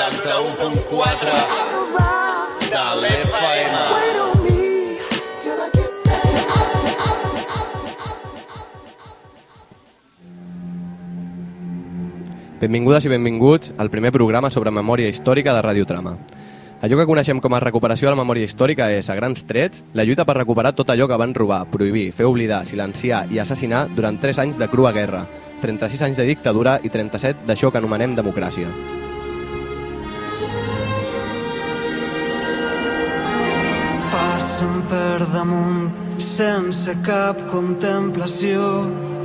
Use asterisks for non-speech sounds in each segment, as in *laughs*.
91.4 de l'FM. Benvingudes i benvinguts al primer programa sobre memòria històrica de Radiotrama. Allò que coneixem com a recuperació de la memòria històrica és, a grans trets, la lluita per recuperar tot allò que van robar, prohibir, fer oblidar, silenciar i assassinar durant 3 anys de crua guerra, 36 anys de dictadura i 37 d'això que anomenem democràcia. Per damunt sense cap contemplació,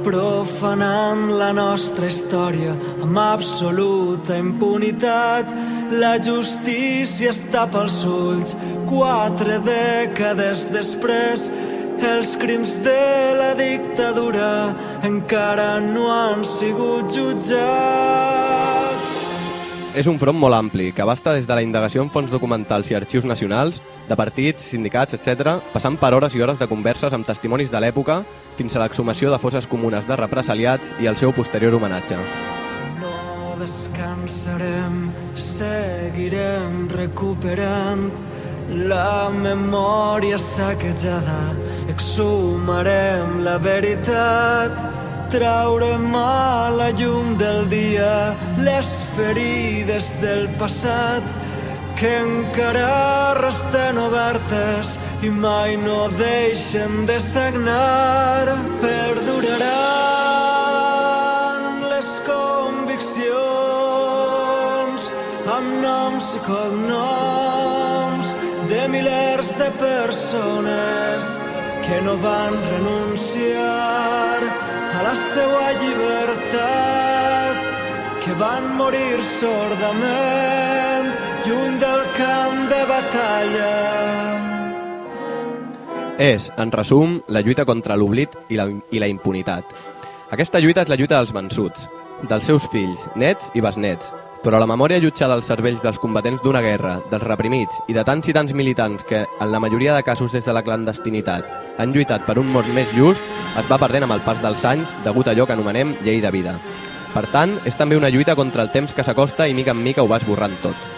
profanant la nostra història amb absoluta impunitat. La justícia es tapa els ulls quatre dècades després. Els crims de la dictadura encara no han sigut jutjats. És un front molt ampli, que abasta des de la indagació en fons documentals i arxius nacionals, de partits, sindicats, etc., passant per hores i hores de converses amb testimonis de l'època fins a l'exhumació de fosses comunes de represaliats i el seu posterior homenatge. No descansarem, seguirem recuperant la memòria saquejada, exhumarem la veritat, traurem a la llum del dia les ferides del passat que encara resten obertes i mai no deixen de sagnar. Perduraran les conviccions amb noms i cognoms de milers de persones que no van renunciar la seva llibertat, que van morir sordament lluny del camp de batalla. És, en resum, la lluita contra l'oblit i, la, i la impunitat. Aquesta lluita és la lluita dels vençuts, dels seus fills, nets i besnets, però la memòria allotjada als cervells dels combatents d'una guerra, dels reprimits i de tants i tants militants que, en la majoria de casos des de la clandestinitat, han lluitat per un món més just, es va perdent amb el pas dels anys degut a allò que anomenem llei de vida. Per tant, és també una lluita contra el temps que s'acosta i mica en mica ho va esborrant tot.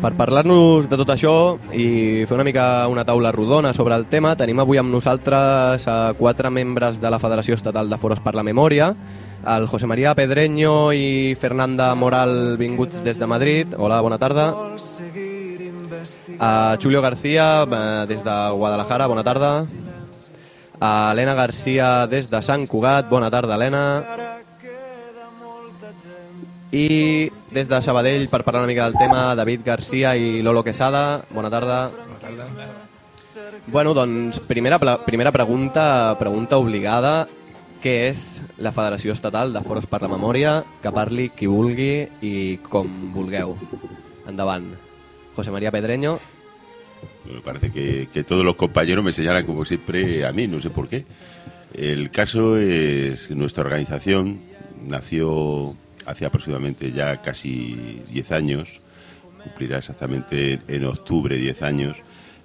Per parlar-nos de tot això i fer una mica una taula rodona sobre el tema, tenim avui amb nosaltres a quatre membres de la Federació Estatal de Foros per la Memòria, el José María Pedreño i Fernanda Moral, vinguts des de Madrid. Hola, bona tarda. A Julio García, eh, des de Guadalajara, bona tarda. A Helena García, des de Sant Cugat, bona tarda, Helena. I des de Sabadell, per parlar una mica del tema, David Garcia i Lolo Quesada. Bona tarda. Bona tarda. Bueno, doncs, primera, primera pregunta, pregunta obligada. Què és la Federació Estatal de Foros per la Memòria? Que parli qui vulgui i com vulgueu. Endavant. José María Pedreño. Me parece que, que todos los compañeros me señalan como siempre a mí, no sé por qué. El caso es que nuestra organización nació hace aproximadamente ya casi 10 años, cumplirá exactamente en octubre 10 años,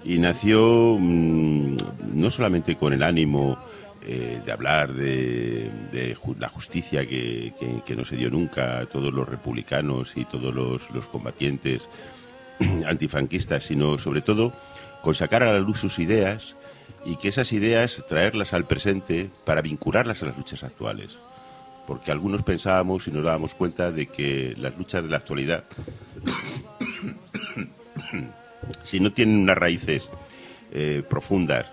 y nació mm, no solamente con el ánimo eh, de hablar de, la justicia que, que- que no se dio nunca a todos los republicanos y todos los, los combatientes *clears throat* antifranquistas, sino sobre todo con sacar a la luz sus ideas y que esas ideas traerlas al presente para vincularlas a las luchas actuales. Porque algunos pensábamos y nos dábamos cuenta de que las luchas de la actualidad, *coughs* si no tienen unas raíces eh, profundas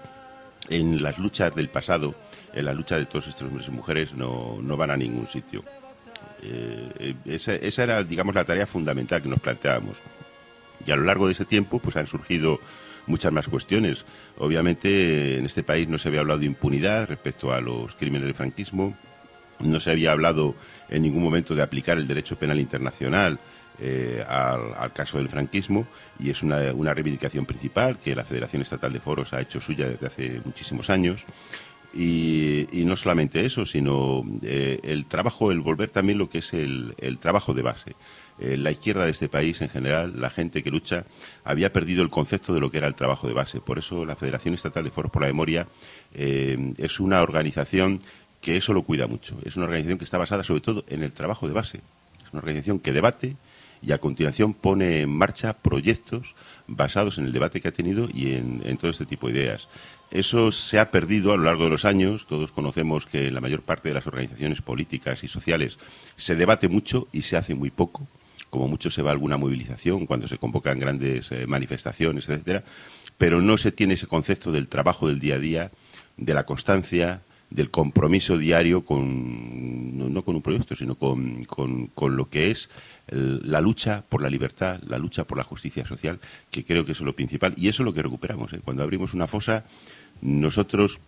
en las luchas del pasado, en la lucha de todos estos hombres y mujeres, no, no van a ningún sitio. Eh, esa, esa era, digamos, la tarea fundamental que nos planteábamos. Y a lo largo de ese tiempo pues han surgido muchas más cuestiones. Obviamente en este país no se había hablado de impunidad respecto a los crímenes del franquismo, no se había hablado en ningún momento de aplicar el derecho penal internacional eh, al, caso del franquismo y es una, una reivindicación principal que la Federación Estatal de Foros ha hecho suya desde hace muchísimos años. Y, no solamente eso, sino eh, el trabajo, el volver también lo que es el, trabajo de base. Eh, la izquierda de este país en general, la gente que lucha, había perdido el concepto de lo que era el trabajo de base. Por eso la Federación Estatal de Foros por la Memoria es una organización que eso lo cuida mucho. Es una organización que está basada sobre todo en el trabajo de base. Es una organización que debate y a continuación pone en marcha proyectos basados en el debate que ha tenido y en, todo este tipo de ideas. Eso se ha perdido a lo largo de los años. Todos conocemos que en la mayor parte de las organizaciones políticas y sociales se debate mucho y se hace muy poco. Como mucho se va a alguna movilización cuando se convocan grandes eh, manifestaciones, etcétera, pero no se tiene ese concepto del trabajo del día a día, de la constancia, del compromiso diario con, no, con un proyecto, sino con, con- con lo que es la lucha por la libertad, la lucha por la justicia social, que creo que es lo principal. Y eso es lo que recuperamos. ¿eh? Cuando abrimos una fosa, nosotros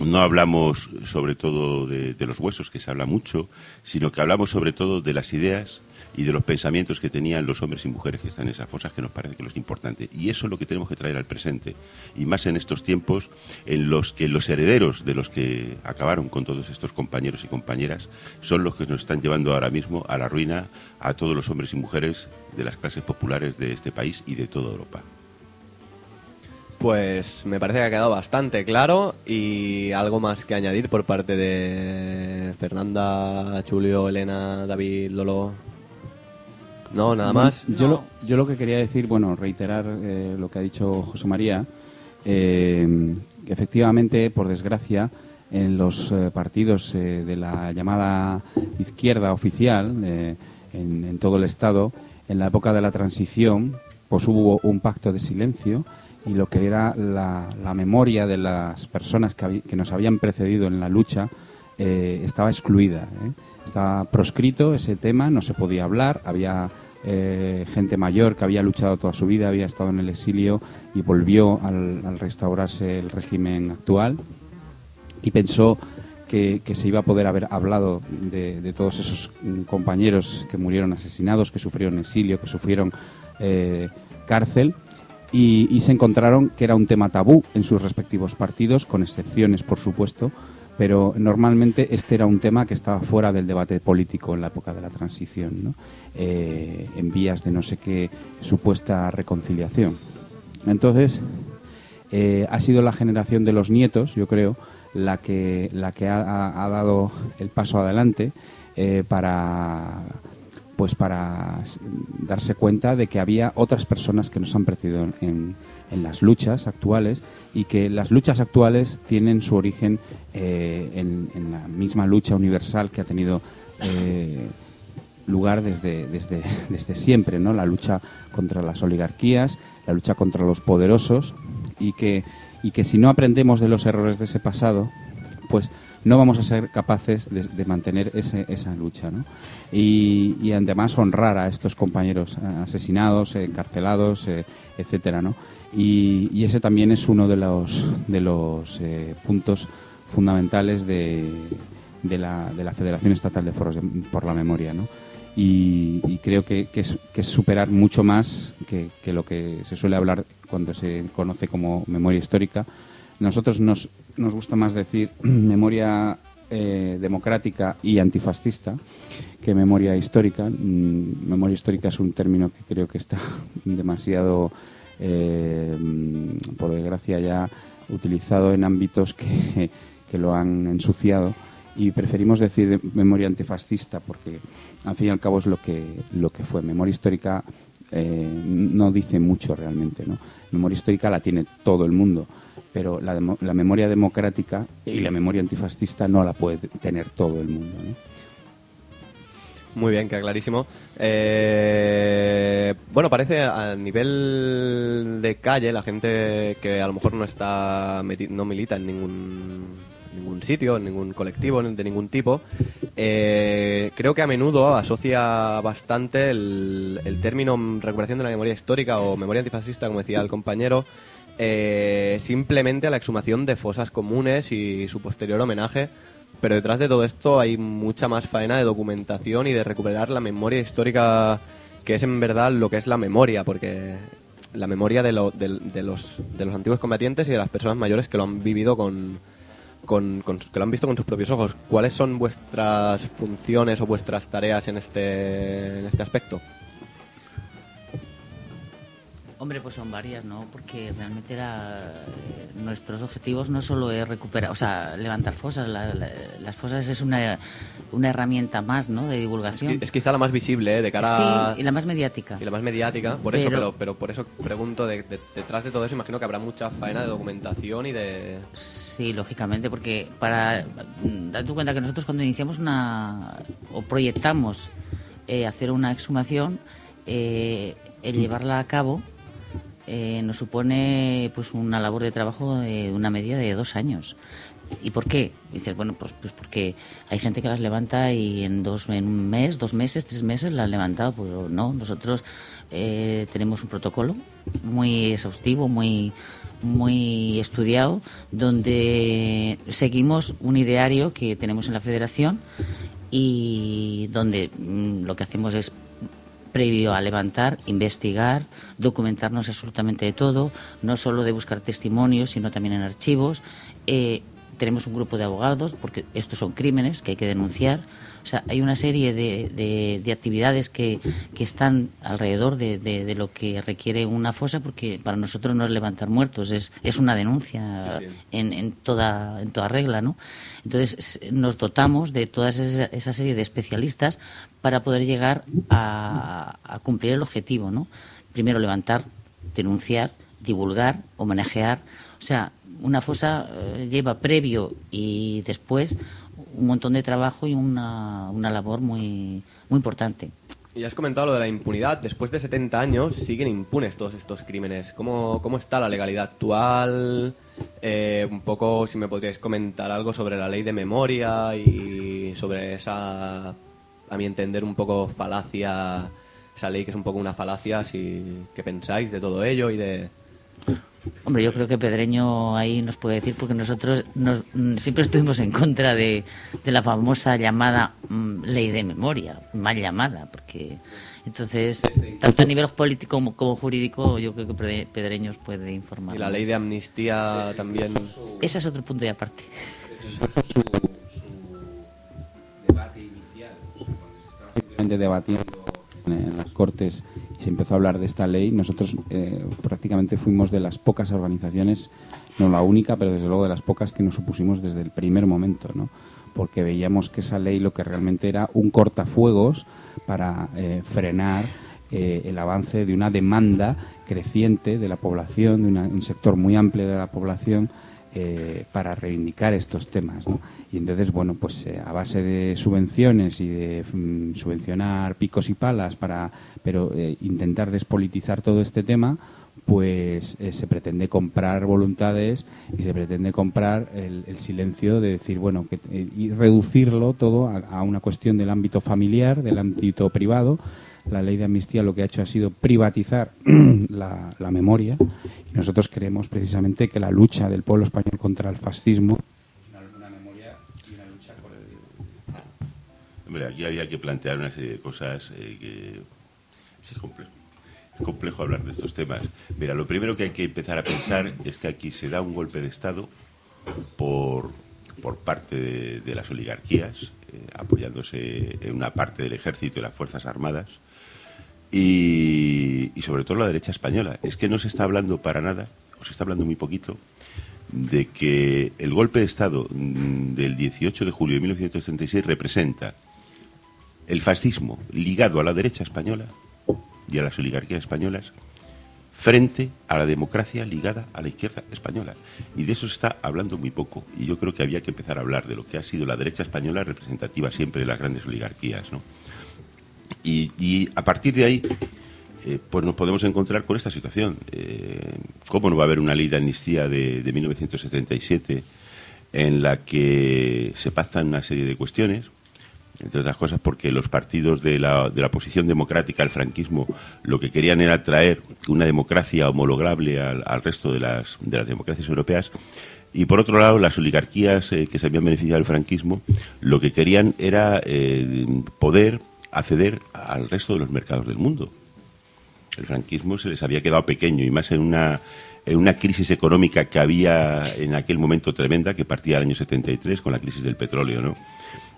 no hablamos sobre todo de, de los huesos, que se habla mucho, sino que hablamos sobre todo de las ideas y de los pensamientos que tenían los hombres y mujeres que están en esas fosas, que nos parece que es lo importante. Y eso es lo que tenemos que traer al presente. Y más en estos tiempos en los que los herederos de los que acabaron con todos estos compañeros y compañeras son los que nos están llevando ahora mismo a la ruina a todos los hombres y mujeres de las clases populares de este país y de toda Europa. Pues me parece que ha quedado bastante claro y algo más que añadir por parte de Fernanda, Julio, Elena, David, Lolo. No, nada más. Yo, lo, yo lo que quería decir, bueno, reiterar eh, lo que ha dicho José María, eh, que efectivamente, por desgracia, en los eh, partidos eh, de la llamada izquierda oficial, eh, en, en todo el Estado, en la época de la transición, pues hubo un pacto de silencio y lo que era la, la memoria de las personas que, nos habían precedido en la lucha eh, estaba excluida. ¿eh? Estaba proscrito ese tema, no se podía hablar, había eh, gente mayor que había luchado toda su vida, había estado en el exilio y volvió al, al restaurarse el régimen actual. Y pensó que, se iba a poder haber hablado de, todos esos compañeros que murieron asesinados, que sufrieron exilio, que sufrieron eh, cárcel. Y se encontraron que era un tema tabú en sus respectivos partidos, con excepciones, por supuesto, pero normalmente este era un tema que estaba fuera del debate político en la época de la transición. Eh, en vías de no sé qué supuesta reconciliación. Entonces, eh, ha sido la generación de los nietos, yo creo, la que, la que ha, dado el paso adelante eh, para pues para darse cuenta de que había otras personas que nos han precedido en, en las luchas actuales y que las luchas actuales tienen su origen eh, en, la misma lucha universal que ha tenido eh, lugar desde, desde, *laughs* desde siempre, ¿no? La lucha contra las oligarquías, la lucha contra los poderosos y que, y que si no aprendemos de los errores de ese pasado, pues no vamos a ser capaces de, mantener ese- esa lucha, ¿no? Y, y además honrar a estos compañeros asesinados, encarcelados, eh, etcétera, ¿no? Y, ese también es uno de los, de los eh, puntos fundamentales de, de la, de la Federación Estatal de Foros por la Memoria, ¿no? Y, creo que, que es superar mucho más que, que lo que se suele hablar cuando se conoce como memoria histórica. Nosotros nos, nos gusta más decir *clears throat* memoria eh, democrática y antifascista que memoria histórica. Mm, memoria histórica es un término que creo que está *laughs* demasiado, eh, por desgracia, ya utilizado en ámbitos que, que lo han ensuciado. Y preferimos decir memoria antifascista porque al fin y al cabo es lo que lo que fue. Memoria histórica eh, no dice mucho realmente no memoria histórica la tiene todo el mundo pero la, memoria democrática y la memoria antifascista no la puede tener todo el mundo. Muy bien, queda clarísimo. Eh, bueno, parece a nivel de calle, la gente que a lo mejor no está no milita en ningún ningún sitio, en ningún colectivo de ningún tipo, eh, creo que a menudo asocia bastante el, el término recuperación de la memoria histórica o memoria antifascista, como decía el compañero, eh, simplemente a la exhumación de fosas comunes y su posterior homenaje pero detrás de todo esto hay mucha más faena de documentación y de recuperar la memoria histórica que es en verdad lo que es la memoria, porque la memoria de, lo- de- los, de los antiguos combatientes y de las personas mayores que lo han vivido con, con- con- que lo han visto con sus propios ojos. ¿Cuáles son vuestras funciones o vuestras tareas en este, en este aspecto? Hombre, pues son varias, ¿no? Porque realmente era, eh, nuestros objetivos no solo es recuperar, o sea, levantar fosas. la- la- las fosas es una, una herramienta más, ¿no? De divulgación. Es quizá la más visible, ¿eh? de cara a... Sí, y la más mediática. y la más mediática, por eso, Pero- pero, pero por eso pregunto, de- de- detrás de todo eso imagino que habrá mucha faena de documentación y de... Sí, lógicamente, porque para mm, date cuenta que nosotros cuando iniciamos una o proyectamos eh, hacer una exhumación, eh, el llevarla a cabo eh, nos supone pues una labor de trabajo de una media de dos años. ¿Y por qué? Dices, bueno, pues, pues porque hay gente que las levanta y en, dos, en un mes, dos meses, tres meses las han levantado. Pues no, nosotros eh, tenemos un protocolo muy exhaustivo, muy, muy estudiado, donde seguimos un ideario que tenemos en la federación y donde mm, lo que hacemos es previo a levantar, investigar, documentarnos absolutamente de todo, no solo de buscar testimonios, sino también en archivos. Eh, tenemos un grupo de abogados, porque estos son crímenes que hay que denunciar. O sea, hay una serie de, de- de actividades que, que están alrededor de, de- lo que requiere una fosa, porque para nosotros no es levantar muertos, es, es una denuncia Sí, sí. En, en toda, en toda regla, ¿no? Entonces, nos dotamos de toda esa, esa serie de especialistas para poder llegar a, a cumplir el objetivo, ¿no? Primero levantar, denunciar, divulgar, homenajear. O sea, una fosa eh, lleva previo y después un montón de trabajo y una, una labor muy, muy importante. Y has comentado lo de la impunidad. Después de 70 años siguen impunes todos estos crímenes. ¿Cómo, cómo está la legalidad actual? Eh, un poco, si me podríais comentar algo sobre la ley de memoria y sobre esa, a mi entender, un poco falacia, esa ley que es un poco una falacia, si, ¿qué pensáis de todo ello y de... Hombre, yo creo que Pedreño ahí nos puede decir, porque nosotros nos- mm, siempre estuvimos en contra de, de la famosa llamada mm, ley de memoria, mal llamada, porque entonces, tanto a nivel político como, como jurídico, yo creo que Pedreño os puede informar. Y la ley de amnistía también... Ese es otro punto y aparte. debate inicial, o sea, cuando se estaba simplemente debatiendo en, las Cortes se empezó a hablar de esta ley, nosotros eh, prácticamente fuimos de las pocas organizaciones, no la única, pero desde luego de las pocas que nos opusimos desde el primer momento, ¿no? porque veíamos que esa ley lo que realmente era un cortafuegos para eh, frenar eh, el avance de una demanda creciente de la población, de un sector muy amplio de la población, eh, para reivindicar estos temas. Y entonces, bueno, pues eh, a base de subvenciones y de mm, subvencionar picos y palas, para, pero eh, intentar despolitizar todo este tema, pues se pretende comprar voluntades y se pretende comprar el, silencio de decir, bueno, que, y reducirlo todo a una cuestión del ámbito familiar, del ámbito privado. La ley de amnistía lo que ha hecho ha sido privatizar *clears throat* la, memoria y nosotros creemos precisamente que la lucha del pueblo español contra el fascismo el, Hombre, aquí había que plantear una serie de cosas eh, que es complejo. Es complejo hablar de estos temas. Mira, lo primero que hay que empezar a pensar es que aquí se da un golpe de Estado por, por parte de, de las oligarquías, eh, apoyándose en una parte del ejército y las Fuerzas Armadas, y, sobre todo la derecha española. Es que no se está hablando para nada, o se está hablando muy poquito, de que el golpe de Estado mm, del 18 de julio de 1936 representa el fascismo ligado a la derecha española y a las oligarquías españolas frente a la democracia ligada a la izquierda española. Y de eso se está hablando muy poco. Y yo creo que había que empezar a hablar de lo que ha sido la derecha española representativa siempre de las grandes oligarquías. ¿no? Y, a partir de ahí, eh, pues nos podemos encontrar con esta situación. Eh, ¿Cómo no va a haber una ley de amnistía de, de 1977 en la que se pactan una serie de cuestiones? Entre otras cosas porque los partidos de la, de la oposición democrática al franquismo lo que querían era traer una democracia homologable al, resto de las, de las democracias europeas y por otro lado, las oligarquías eh, que se habían beneficiado del franquismo lo que querían era poder acceder al resto de los mercados del mundo. El franquismo se les había quedado pequeño y más en una, en una crisis económica que había en aquel momento tremenda, que partía del año 73 con la crisis del petróleo. ¿no?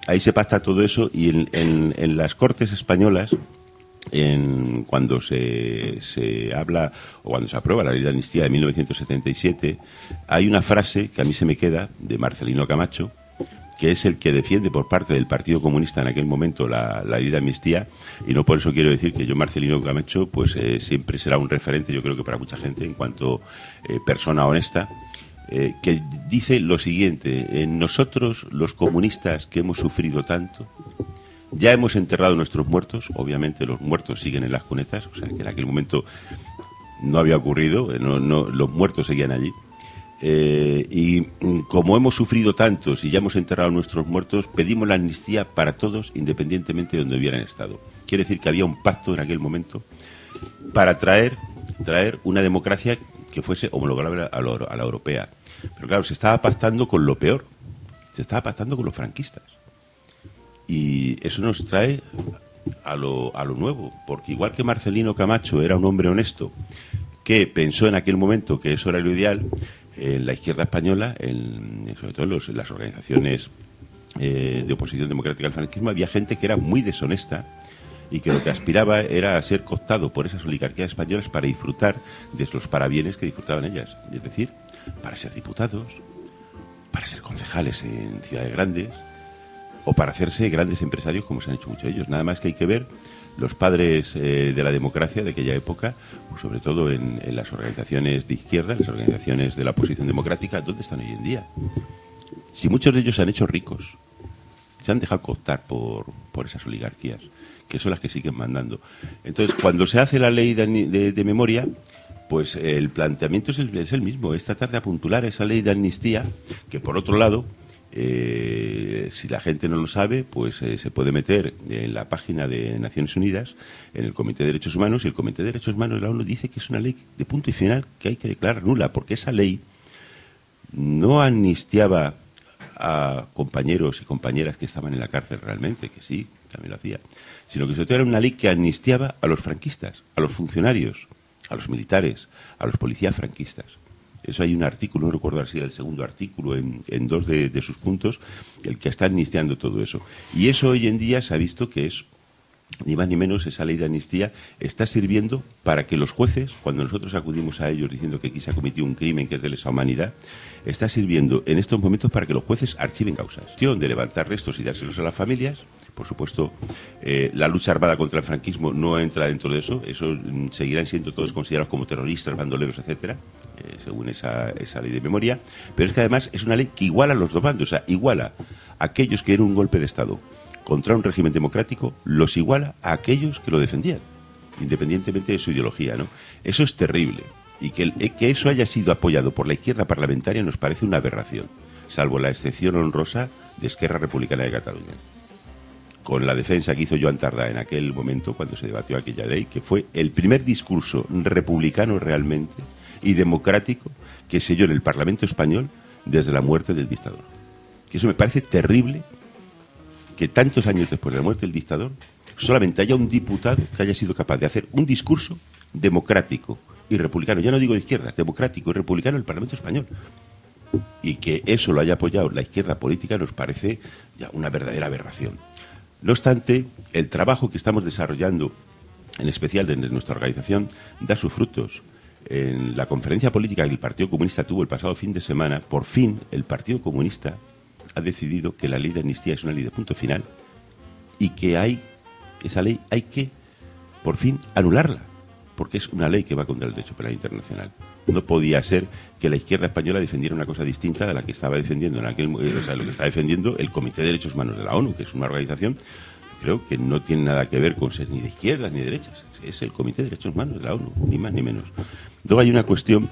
Ahí se pacta todo eso y en, las Cortes españolas en, cuando se, se habla o cuando se aprueba la ley de amnistía de 1977, hay una frase que a mí se me queda de Marcelino Camacho, que es el que defiende por parte del Partido Comunista en aquel momento la, la de amnistía, y no por eso quiero decir que yo, Marcelino Camacho, pues eh, siempre será un referente, yo creo que para mucha gente, en cuanto eh, persona honesta, eh, que dice lo siguiente, en nosotros los comunistas que hemos sufrido tanto, ya hemos enterrado nuestros muertos, obviamente los muertos siguen en las cunetas, o sea que en aquel momento no había ocurrido, no, no, los muertos seguían allí. Eh, y mm, como hemos sufrido tantos y ya hemos enterrado nuestros muertos, pedimos la amnistía para todos, independientemente de donde hubieran estado. Quiere decir que había un pacto en aquel momento para traer, traer una democracia que fuese homologable a, a la europea. Pero claro, se estaba pactando con lo peor, se estaba pactando con los franquistas. Y eso nos trae a lo, a lo nuevo, porque igual que Marcelino Camacho era un hombre honesto, que pensó en aquel momento que eso era lo ideal, en la izquierda española, en, sobre todo en las organizaciones eh, de oposición democrática al franquismo, había gente que era muy deshonesta y que lo que aspiraba era a ser cooptado por esas oligarquías españolas para disfrutar de los parabienes que disfrutaban ellas, es decir, para ser diputados, para ser concejales en ciudades grandes, o para hacerse grandes empresarios como se han hecho muchos de ellos. Nada más que hay que ver los padres eh, de la democracia de aquella época, pues sobre todo en, las organizaciones de izquierda, las organizaciones de la oposición democrática, ¿dónde están hoy en día? Si muchos de ellos se han hecho ricos, se han dejado cooptar por, por esas oligarquías, que son las que siguen mandando. Entonces, cuando se hace la ley de- de memoria, pues el planteamiento es el, es el mismo, es tratar de apuntular esa ley de amnistía, que por otro lado, eh, si la gente no lo sabe, pues eh, se puede meter en la página de Naciones Unidas, en el Comité de Derechos Humanos, y el Comité de Derechos Humanos de la ONU dice que es una ley de punto y final que hay que declarar nula, porque esa ley no amnistiaba a compañeros y compañeras que estaban en la cárcel realmente, que sí, también lo hacía, sino que sobre todo era una ley que amnistiaba a los franquistas, a los funcionarios, a los militares, a los policías franquistas. Eso hay un artículo, no recuerdo si era el segundo artículo, en, dos de, sus puntos, el que está amnistiando todo eso. Y eso hoy en día se ha visto que es ni más ni menos esa ley de amnistía está sirviendo para que los jueces, cuando nosotros acudimos a ellos diciendo que aquí se ha cometido un crimen que es de lesa humanidad, está sirviendo en estos momentos para que los jueces archiven causas. De levantar restos y dárselos a las familias. Por supuesto, eh, la lucha armada contra el franquismo no entra dentro de eso. Eso mm, seguirán siendo todos considerados como terroristas, bandoleros, etcétera, eh, según esa, ley de memoria. Pero es que además es una ley que iguala los dos bandos, o sea, iguala a aquellos que dieron un golpe de Estado contra un régimen democrático los iguala a aquellos que lo defendían, independientemente de su ideología, ¿no? Eso es terrible. Y que, eh, que eso haya sido apoyado por la izquierda parlamentaria nos parece una aberración, salvo la excepción honrosa de Esquerra Republicana de Cataluña. Con la defensa que hizo Joan Tardá en aquel momento, cuando se debatió aquella ley, que fue el primer discurso republicano realmente y democrático que se oyó en el Parlamento español desde la muerte del dictador. Que eso me parece terrible que tantos años después de la muerte del dictador solamente haya un diputado que haya sido capaz de hacer un discurso democrático y republicano, ya no digo de izquierda, democrático y republicano en el Parlamento español. Y que eso lo haya apoyado la izquierda política nos parece ya una verdadera aberración. No obstante, el trabajo que estamos desarrollando, en especial desde nuestra organización, da sus frutos. En la conferencia política que el Partido Comunista tuvo el pasado fin de semana, por fin el Partido Comunista ha decidido que la ley de amnistía es una ley de punto final y que hay esa ley hay que por fin anularla porque es una ley que va contra el derecho penal internacional. No podía ser que la izquierda española defendiera una cosa distinta de la que estaba defendiendo en aquel, eh, o sea, lo que está defendiendo el Comité de Derechos Humanos de la ONU, que es una organización creo que no tiene nada que ver con ser ni de izquierdas ni de derechas, es el Comité de Derechos Humanos de la ONU, ni más ni menos. Luego hay una cuestión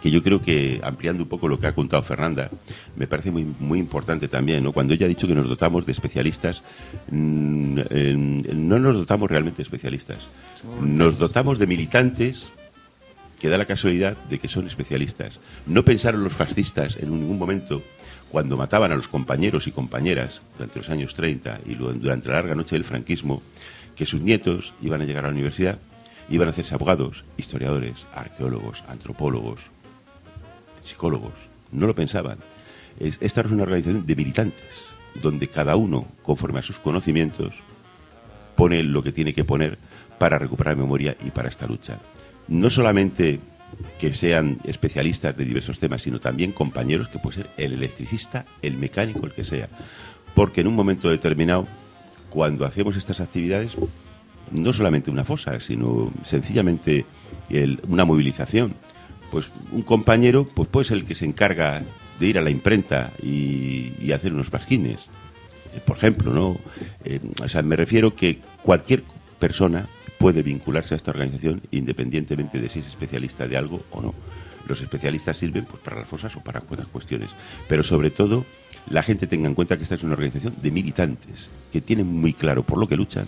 que yo creo que, ampliando un poco lo que ha contado Fernanda, me parece muy, muy importante también, ¿no? Cuando ella ha dicho que nos dotamos de especialistas, mm, eh, no nos dotamos realmente de especialistas. Nos dotamos de militantes que da la casualidad de que son especialistas. No pensaron los fascistas en ningún momento, cuando mataban a los compañeros y compañeras durante los años 30 y durante la larga noche del franquismo, que sus nietos iban a llegar a la universidad, iban a hacerse abogados, historiadores, arqueólogos, antropólogos, psicólogos. No lo pensaban. Es- Esta es una organización de militantes, donde cada uno, conforme a sus conocimientos, pone lo que tiene que poner para recuperar memoria y para esta lucha. No solamente que sean especialistas de diversos temas, sino también compañeros que puede ser el electricista, el mecánico, el que sea. Porque en un momento determinado, cuando hacemos estas actividades, no solamente una fosa, sino sencillamente una movilización, pues un compañero pues puede ser el que se encarga de ir a la imprenta y, y hacer unos pasquines, eh, por ejemplo, ¿no? Eh, o sea, me refiero que cualquier persona puede vincularse a esta organización independientemente de si es especialista de algo o no. Los especialistas sirven pues, para las fosas o para otras cuestiones, pero sobre todo la gente tenga en cuenta que esta es una organización de militantes que tienen muy claro por lo que luchan,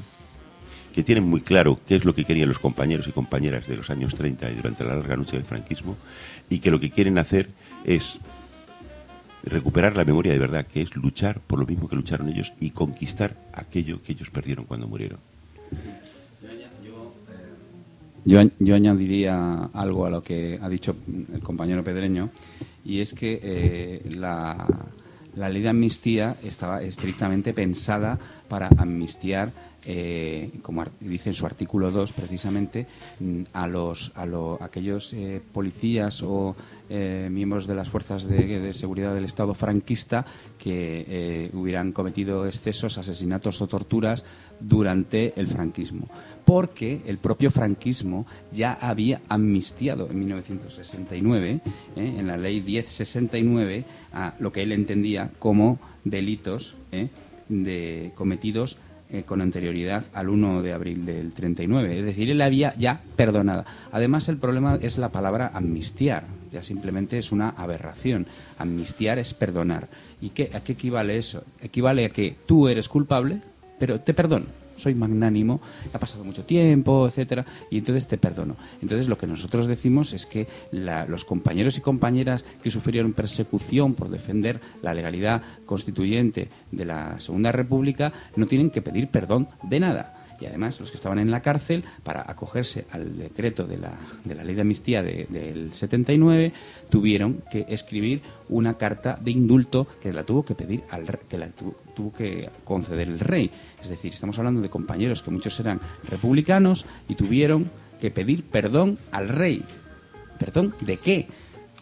que tienen muy claro qué es lo que querían los compañeros y compañeras de los años 30 y durante la larga noche del franquismo y que lo que quieren hacer es recuperar la memoria de verdad, que es luchar por lo mismo que lucharon ellos y conquistar aquello que ellos perdieron cuando murieron. Yo, yo añadiría algo a lo que ha dicho el compañero Pedreño, y es que eh, la, ley de amnistía estaba estrictamente pensada para amnistiar, eh, como dice en su artículo 2 precisamente, mm, a los a lo- aquellos eh, policías o miembros de las fuerzas de, seguridad del Estado franquista que hubieran cometido excesos, asesinatos o torturas durante el franquismo. Porque el propio franquismo ya había amnistiado en 1969, ¿eh? en la ley 1069, a lo que él entendía como delitos ¿eh? de, cometidos eh, con anterioridad al 1 de abril del 39. Es decir, él había ya perdonado. Además, el problema es la palabra amnistiar. Ya simplemente es una aberración. Amnistiar es perdonar. ¿Y qué, a qué equivale eso? Equivale a que tú eres culpable, pero te perdono. Soy magnánimo, ha pasado mucho tiempo, etcétera, y entonces te perdono. Entonces lo que nosotros decimos es que la- los compañeros y compañeras que sufrieron persecución por defender la legalidad constituyente de la Segunda República no tienen que pedir perdón de nada. Y además, los que estaban en la cárcel, para acogerse al decreto de la, de la ley de amnistía de- del 79, tuvieron que escribir una carta de indulto que la tuvo que pedir al que la tu- tuvo que conceder el rey. Es decir, estamos hablando de compañeros que muchos eran republicanos y tuvieron que pedir perdón al rey. ¿Perdón? ¿De qué?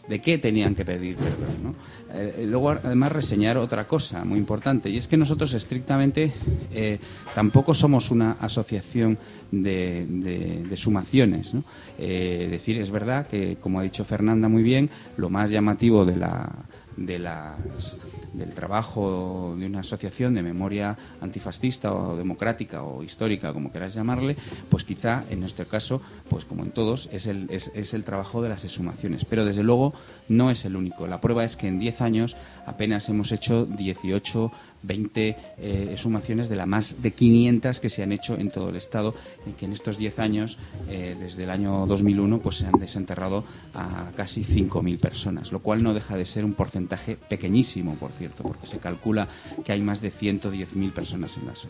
¿De qué tenían que pedir perdón? Eh, luego, además, reseñar otra cosa muy importante, y es que nosotros estrictamente eh, tampoco somos una asociación de, de- de sumaciones. ¿no? Eh, decir, es verdad que, como ha dicho Fernanda muy bien, lo más llamativo de la, de las, del trabajo de una asociación de memoria antifascista o democrática o histórica, como queráis llamarle, pues quizá en nuestro caso, pues como en todos, es el, es, es el trabajo de las exhumaciones. Pero desde luego no es el único. La prueba es que en 10 años apenas hemos hecho 18 20 eh, exhumaciones de las más de 500 que se han hecho en todo el Estado y que en estos 10 años, eh, desde el año 2001, pues se han desenterrado a casi 5.000 personas, lo cual no deja de ser un porcentaje pequeñísimo, por cierto, porque se calcula que hay más de 110.000 personas en las,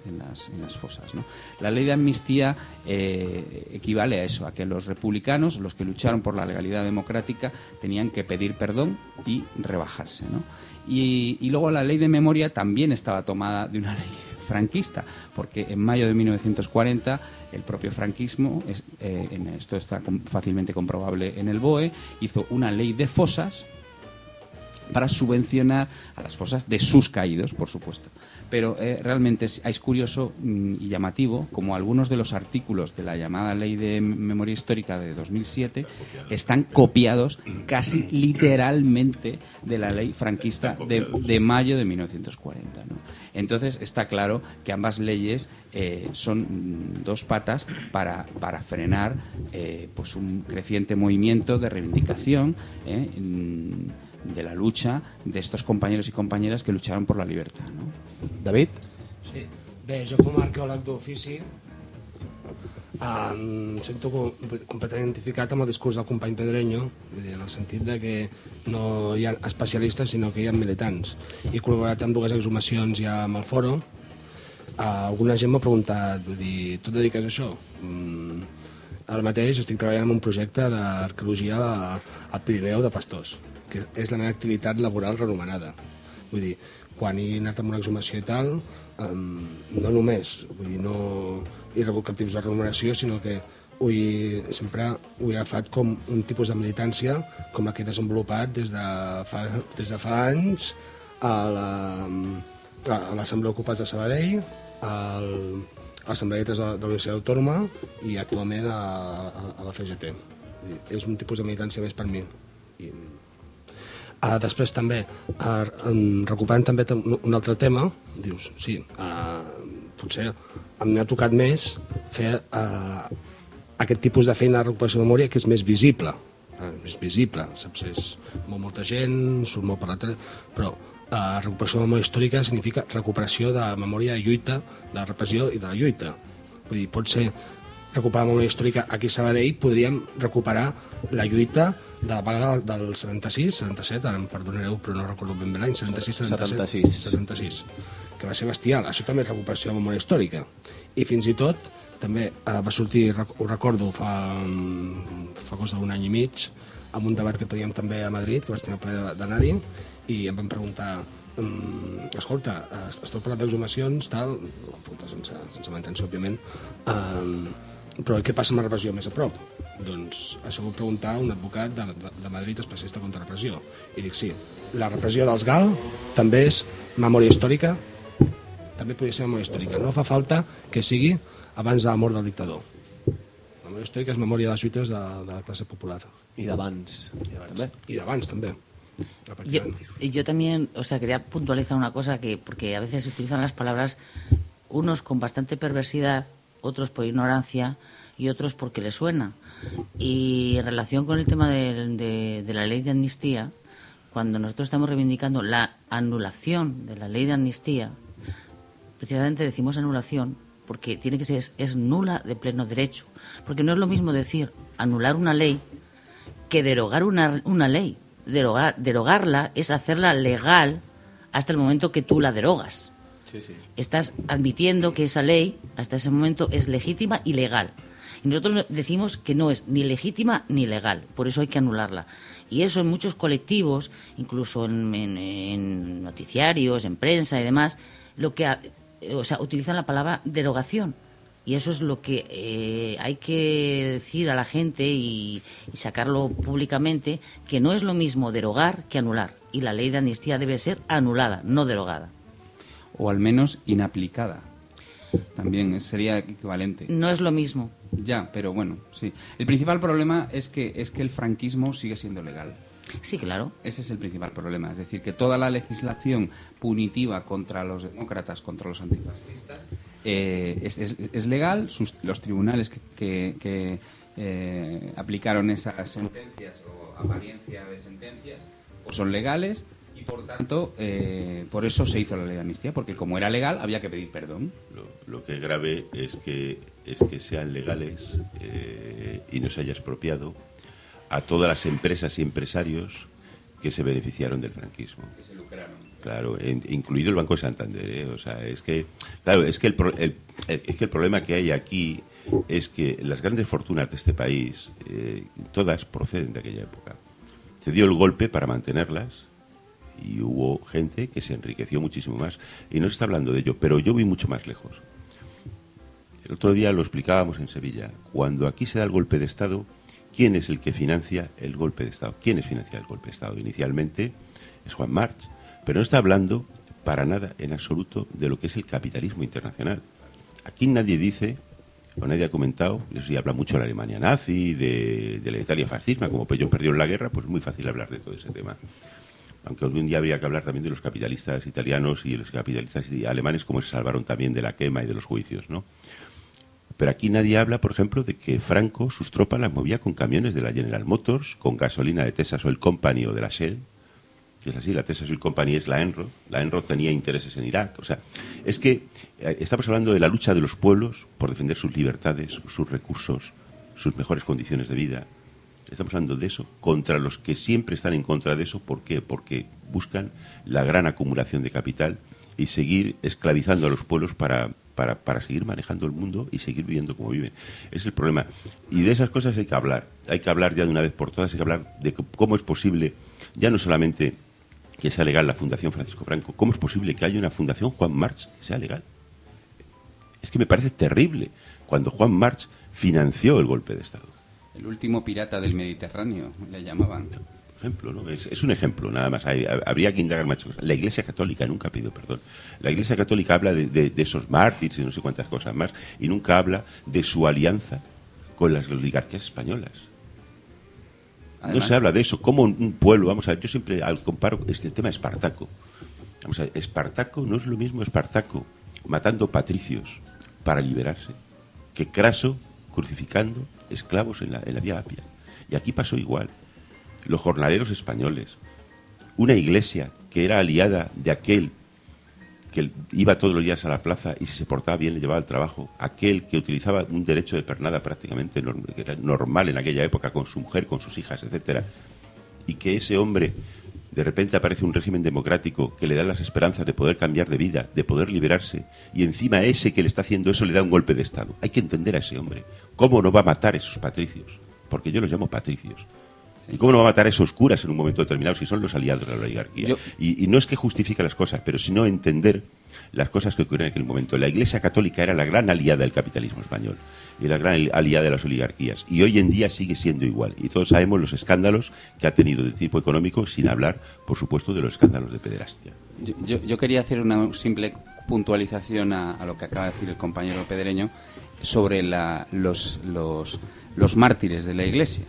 en las, fosas. La ley de amnistía eh, equivale a eso, a que los republicanos, los que lucharon por la legalidad democrática, tenían que pedir perdón y rebajarse. Y, y luego la ley de memoria también estaba tomada de una ley franquista, porque en mayo de 1940 el propio franquismo, eh, en esto está fácilmente comprobable en el BOE, hizo una ley de fosas para subvencionar a las fosas de sus caídos, por supuesto. Pero eh, realmente es, es curioso mm, y llamativo como algunos de los artículos de la llamada Ley de Memoria Histórica de 2007 están copiados casi literalmente de la ley franquista de, de mayo de 1940. ¿no? Entonces está claro que ambas leyes eh, son dos patas para, para frenar eh, pues un creciente movimiento de reivindicación eh, mm, de la lucha de estos compañeros y compañeras que lucharon por la libertad. ¿no? David? Sí. Bé, jo com a arqueòleg d'ofici em sento com, completament identificat amb el discurs del company Pedreño, en el sentit de que no hi ha especialistes, sinó que hi ha militants. Sí. He col·laborat amb dues exhumacions ja amb el foro. Uh, alguna gent m'ha preguntat, vull dir, tu et dediques a això? Mm, ara mateix estic treballant en un projecte d'arqueologia al Pirineu de Pastors, que és la meva activitat laboral renomenada. Vull dir, quan he anat amb una exhumació i tal, um, no només, vull dir, no he rebut cap tipus de remuneració, sinó que ho he, sempre ho he agafat com un tipus de militància com la que he desenvolupat des de fa, des de fa anys a la, l'Assemblea Ocupats de Sabadell, al, a l'Assemblea de de, la Universitat Autònoma i actualment a, a, a la FGT. És un tipus de militància més per mi. I, Uh, després també, uh, recuperant també tam- un altre tema, dius, sí, uh, potser a mi m'ha tocat més fer uh, aquest tipus de feina de recuperació de memòria que és més visible, uh, més visible, saps? És molt, molta gent, surt molt per la tele, però uh, recuperació de memòria històrica significa recuperació de memòria de lluita, de repressió i de la lluita. Vull dir, pot ser recuperar memòria històrica aquí a Sabadell, podríem recuperar la lluita de la vaga del 76, 77, ara em perdonareu, però no recordo ben bé l'any, 76, 77, 76. 76, que va ser bestial. Això també és recuperació de memòria històrica. I fins i tot, també eh, va sortir, ho recordo, fa, mm, fa cosa d'un any i mig, amb un debat que teníem també a Madrid, que vaig tenir el plaer d'anar-hi, i em van preguntar mm, escolta, es- esteu parlant d'exhumacions, tal, sense, sense mala intenció, òbviament, eh, però què passa amb la repressió més a prop? Doncs això ho va preguntar un advocat de, de, de Madrid especialista contra la repressió. I dic, sí, la repressió dels GAL també és memòria històrica, també podria ser memòria històrica. No fa falta que sigui abans de la mort del dictador. La memòria històrica és memòria de les lluites de, de la classe popular. I d'abans. També. I d'abans, també. Yo, yo también, o sea, quería puntualizar una cosa que, porque a veces se utilizan las palabras unos con bastante perversidad, otros por ignorancia y otros porque les suena. Y en relación con el tema de, de la ley de amnistía, cuando nosotros estamos reivindicando la anulación de la ley de amnistía, precisamente decimos anulación porque tiene que ser es, es nula de pleno derecho. Porque no es lo mismo decir anular una ley que derogar una, una ley. Derogar, derogarla es hacerla legal hasta el momento que tú la derogas. Estás admitiendo que esa ley hasta ese momento es legítima y legal. Y nosotros no- decimos que no es ni legítima ni legal, por eso hay que anularla. Y eso en muchos colectivos, incluso en, en- noticiarios, en prensa y demás, lo que o sea, utilizan la palabra derogación. Y eso es lo que eh, hay que decir a la gente y sacarlo públicamente, que no es lo mismo derogar que anular. Y la ley de amnistía debe ser anulada, no derogada. O al menos inaplicada. También sería equivalente. No es lo mismo. Ya, pero bueno, sí. El principal problema es que, es que el franquismo sigue siendo legal. Sí, claro. Ese es el principal problema. Es decir, que toda la legislación punitiva contra los demócratas, contra los antifascistas, eh, es, es- es legal. Sus- los tribunales que, que- que, eh, aplicaron esas sentencias o apariencia de sentencias pues son legales por tanto, eh, por eso se hizo la ley de amnistía, porque como era legal había que pedir perdón. Lo, lo que es grave es que, es que sean legales eh, y no se haya expropiado a todas las empresas y empresarios que se beneficiaron del franquismo. Que se lucraron. Claro, en- incluido el Banco de Santander. ¿eh? O sea, es que, claro, es que el, pro- el- el- es que el problema que hay aquí es que las grandes fortunas de este país, eh, todas proceden de aquella época. Se dio el golpe para mantenerlas y hubo gente que se enriqueció muchísimo más. Y no se está hablando de ello, pero yo voy mucho más lejos. El otro día lo explicábamos en Sevilla. Cuando aquí se da el golpe de Estado, ¿quién es el que financia el golpe de Estado? ¿Quién es financia el golpe de Estado? Inicialmente es Juan March, pero no está hablando para nada, en absoluto, de lo que es el capitalismo internacional. Aquí nadie dice, o nadie ha comentado, eso sí habla mucho de la Alemania nazi, de, de la Italia fascisma, como ellos perdieron la guerra, pues es muy fácil hablar de todo ese tema. Aunque algún día habría que hablar también de los capitalistas italianos y de los capitalistas alemanes, como se salvaron también de la quema y de los juicios, ¿no? Pero aquí nadie habla, por ejemplo, de que Franco sus tropas las movía con camiones de la General Motors, con gasolina de Texas Oil Company o de la Shell. Que es así, la Texas Oil Company es la Enro. La Enro tenía intereses en Irak. O sea, es que eh, estamos hablando de la lucha de los pueblos por defender sus libertades, sus recursos, sus mejores condiciones de vida. Estamos hablando de eso contra los que siempre están en contra de eso. ¿Por qué? Porque buscan la gran acumulación de capital y seguir esclavizando a los pueblos para, para, para seguir manejando el mundo y seguir viviendo como viven. Es el problema. Y de esas cosas hay que hablar. Hay que hablar ya de una vez por todas, hay que hablar de cómo es posible, ya no solamente que sea legal la Fundación Francisco Franco, ¿cómo es posible que haya una Fundación Juan March que sea legal? Es que me parece terrible cuando Juan March financió el golpe de Estado. El último pirata del Mediterráneo, le llamaban. ejemplo, ¿no? Es, es un ejemplo, nada más. Hay- habría que indagar más cosas. La Iglesia Católica nunca pidió perdón. La Iglesia Católica habla de, de- de esos mártires y no sé cuántas cosas más, y nunca habla de su alianza con las oligarquías españolas. no se habla de eso. Como un pueblo, vamos a ver, yo siempre al- comparo este tema Espartaco. Vamos a ver, Espartaco no es lo mismo Espartaco matando patricios para liberarse que Craso crucificando esclavos en la, en la Vía Apia. Y aquí pasó igual. Los jornaleros españoles, una iglesia que era aliada de aquel que iba todos los días a la plaza y si se portaba bien le llevaba al trabajo, aquel que utilizaba un derecho de pernada prácticamente que era normal en aquella época con su mujer, con sus hijas, etcétera, y que ese hombre de repente aparece un régimen democrático que le da las esperanzas de poder cambiar de vida, de poder liberarse, y encima ese que le está haciendo eso le da un golpe de Estado. Hay que entender a ese hombre. ¿Cómo no va a matar a esos patricios? Porque yo los llamo patricios. ¿Y cómo no va a matar a esos curas en un momento determinado si son los aliados de la oligarquía? Yo- Y, y no es que justifique las cosas, pero sino entender las cosas que ocurrieron en aquel momento. La Iglesia Católica era la gran aliada del capitalismo español y la gran aliada de las oligarquías. Y hoy en día sigue siendo igual. Y todos sabemos los escándalos que ha tenido de tipo económico, sin hablar, por supuesto, de los escándalos de pederastia. Yo, yo- yo quería hacer una simple puntualización a, a lo que acaba de decir el compañero pedreño sobre la- los, los, los mártires de la Iglesia.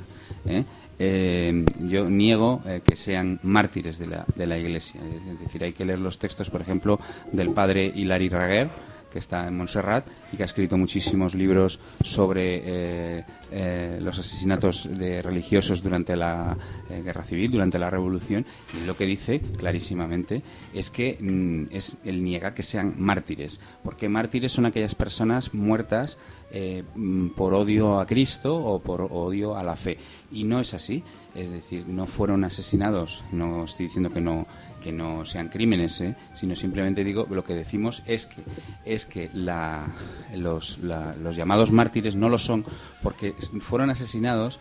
¿eh? Eh, yo niego eh, que sean mártires de la, de la Iglesia. Es decir, hay que leer los textos, por ejemplo, del padre Hilary Raguer, que está en Montserrat y que ha escrito muchísimos libros sobre eh, eh, los asesinatos de religiosos durante la guerra civil, durante la revolución, y lo que dice clarísimamente es que mm, es él niega que sean mártires, porque mártires son aquellas personas muertas eh, mm, por odio a Cristo o por odio a la fe, y no es así. Es decir, no fueron asesinados, no estoy diciendo que no que no sean crímenes, ¿eh? sino simplemente digo lo que decimos es que es que la- los, la- los llamados mártires no lo son porque fueron asesinados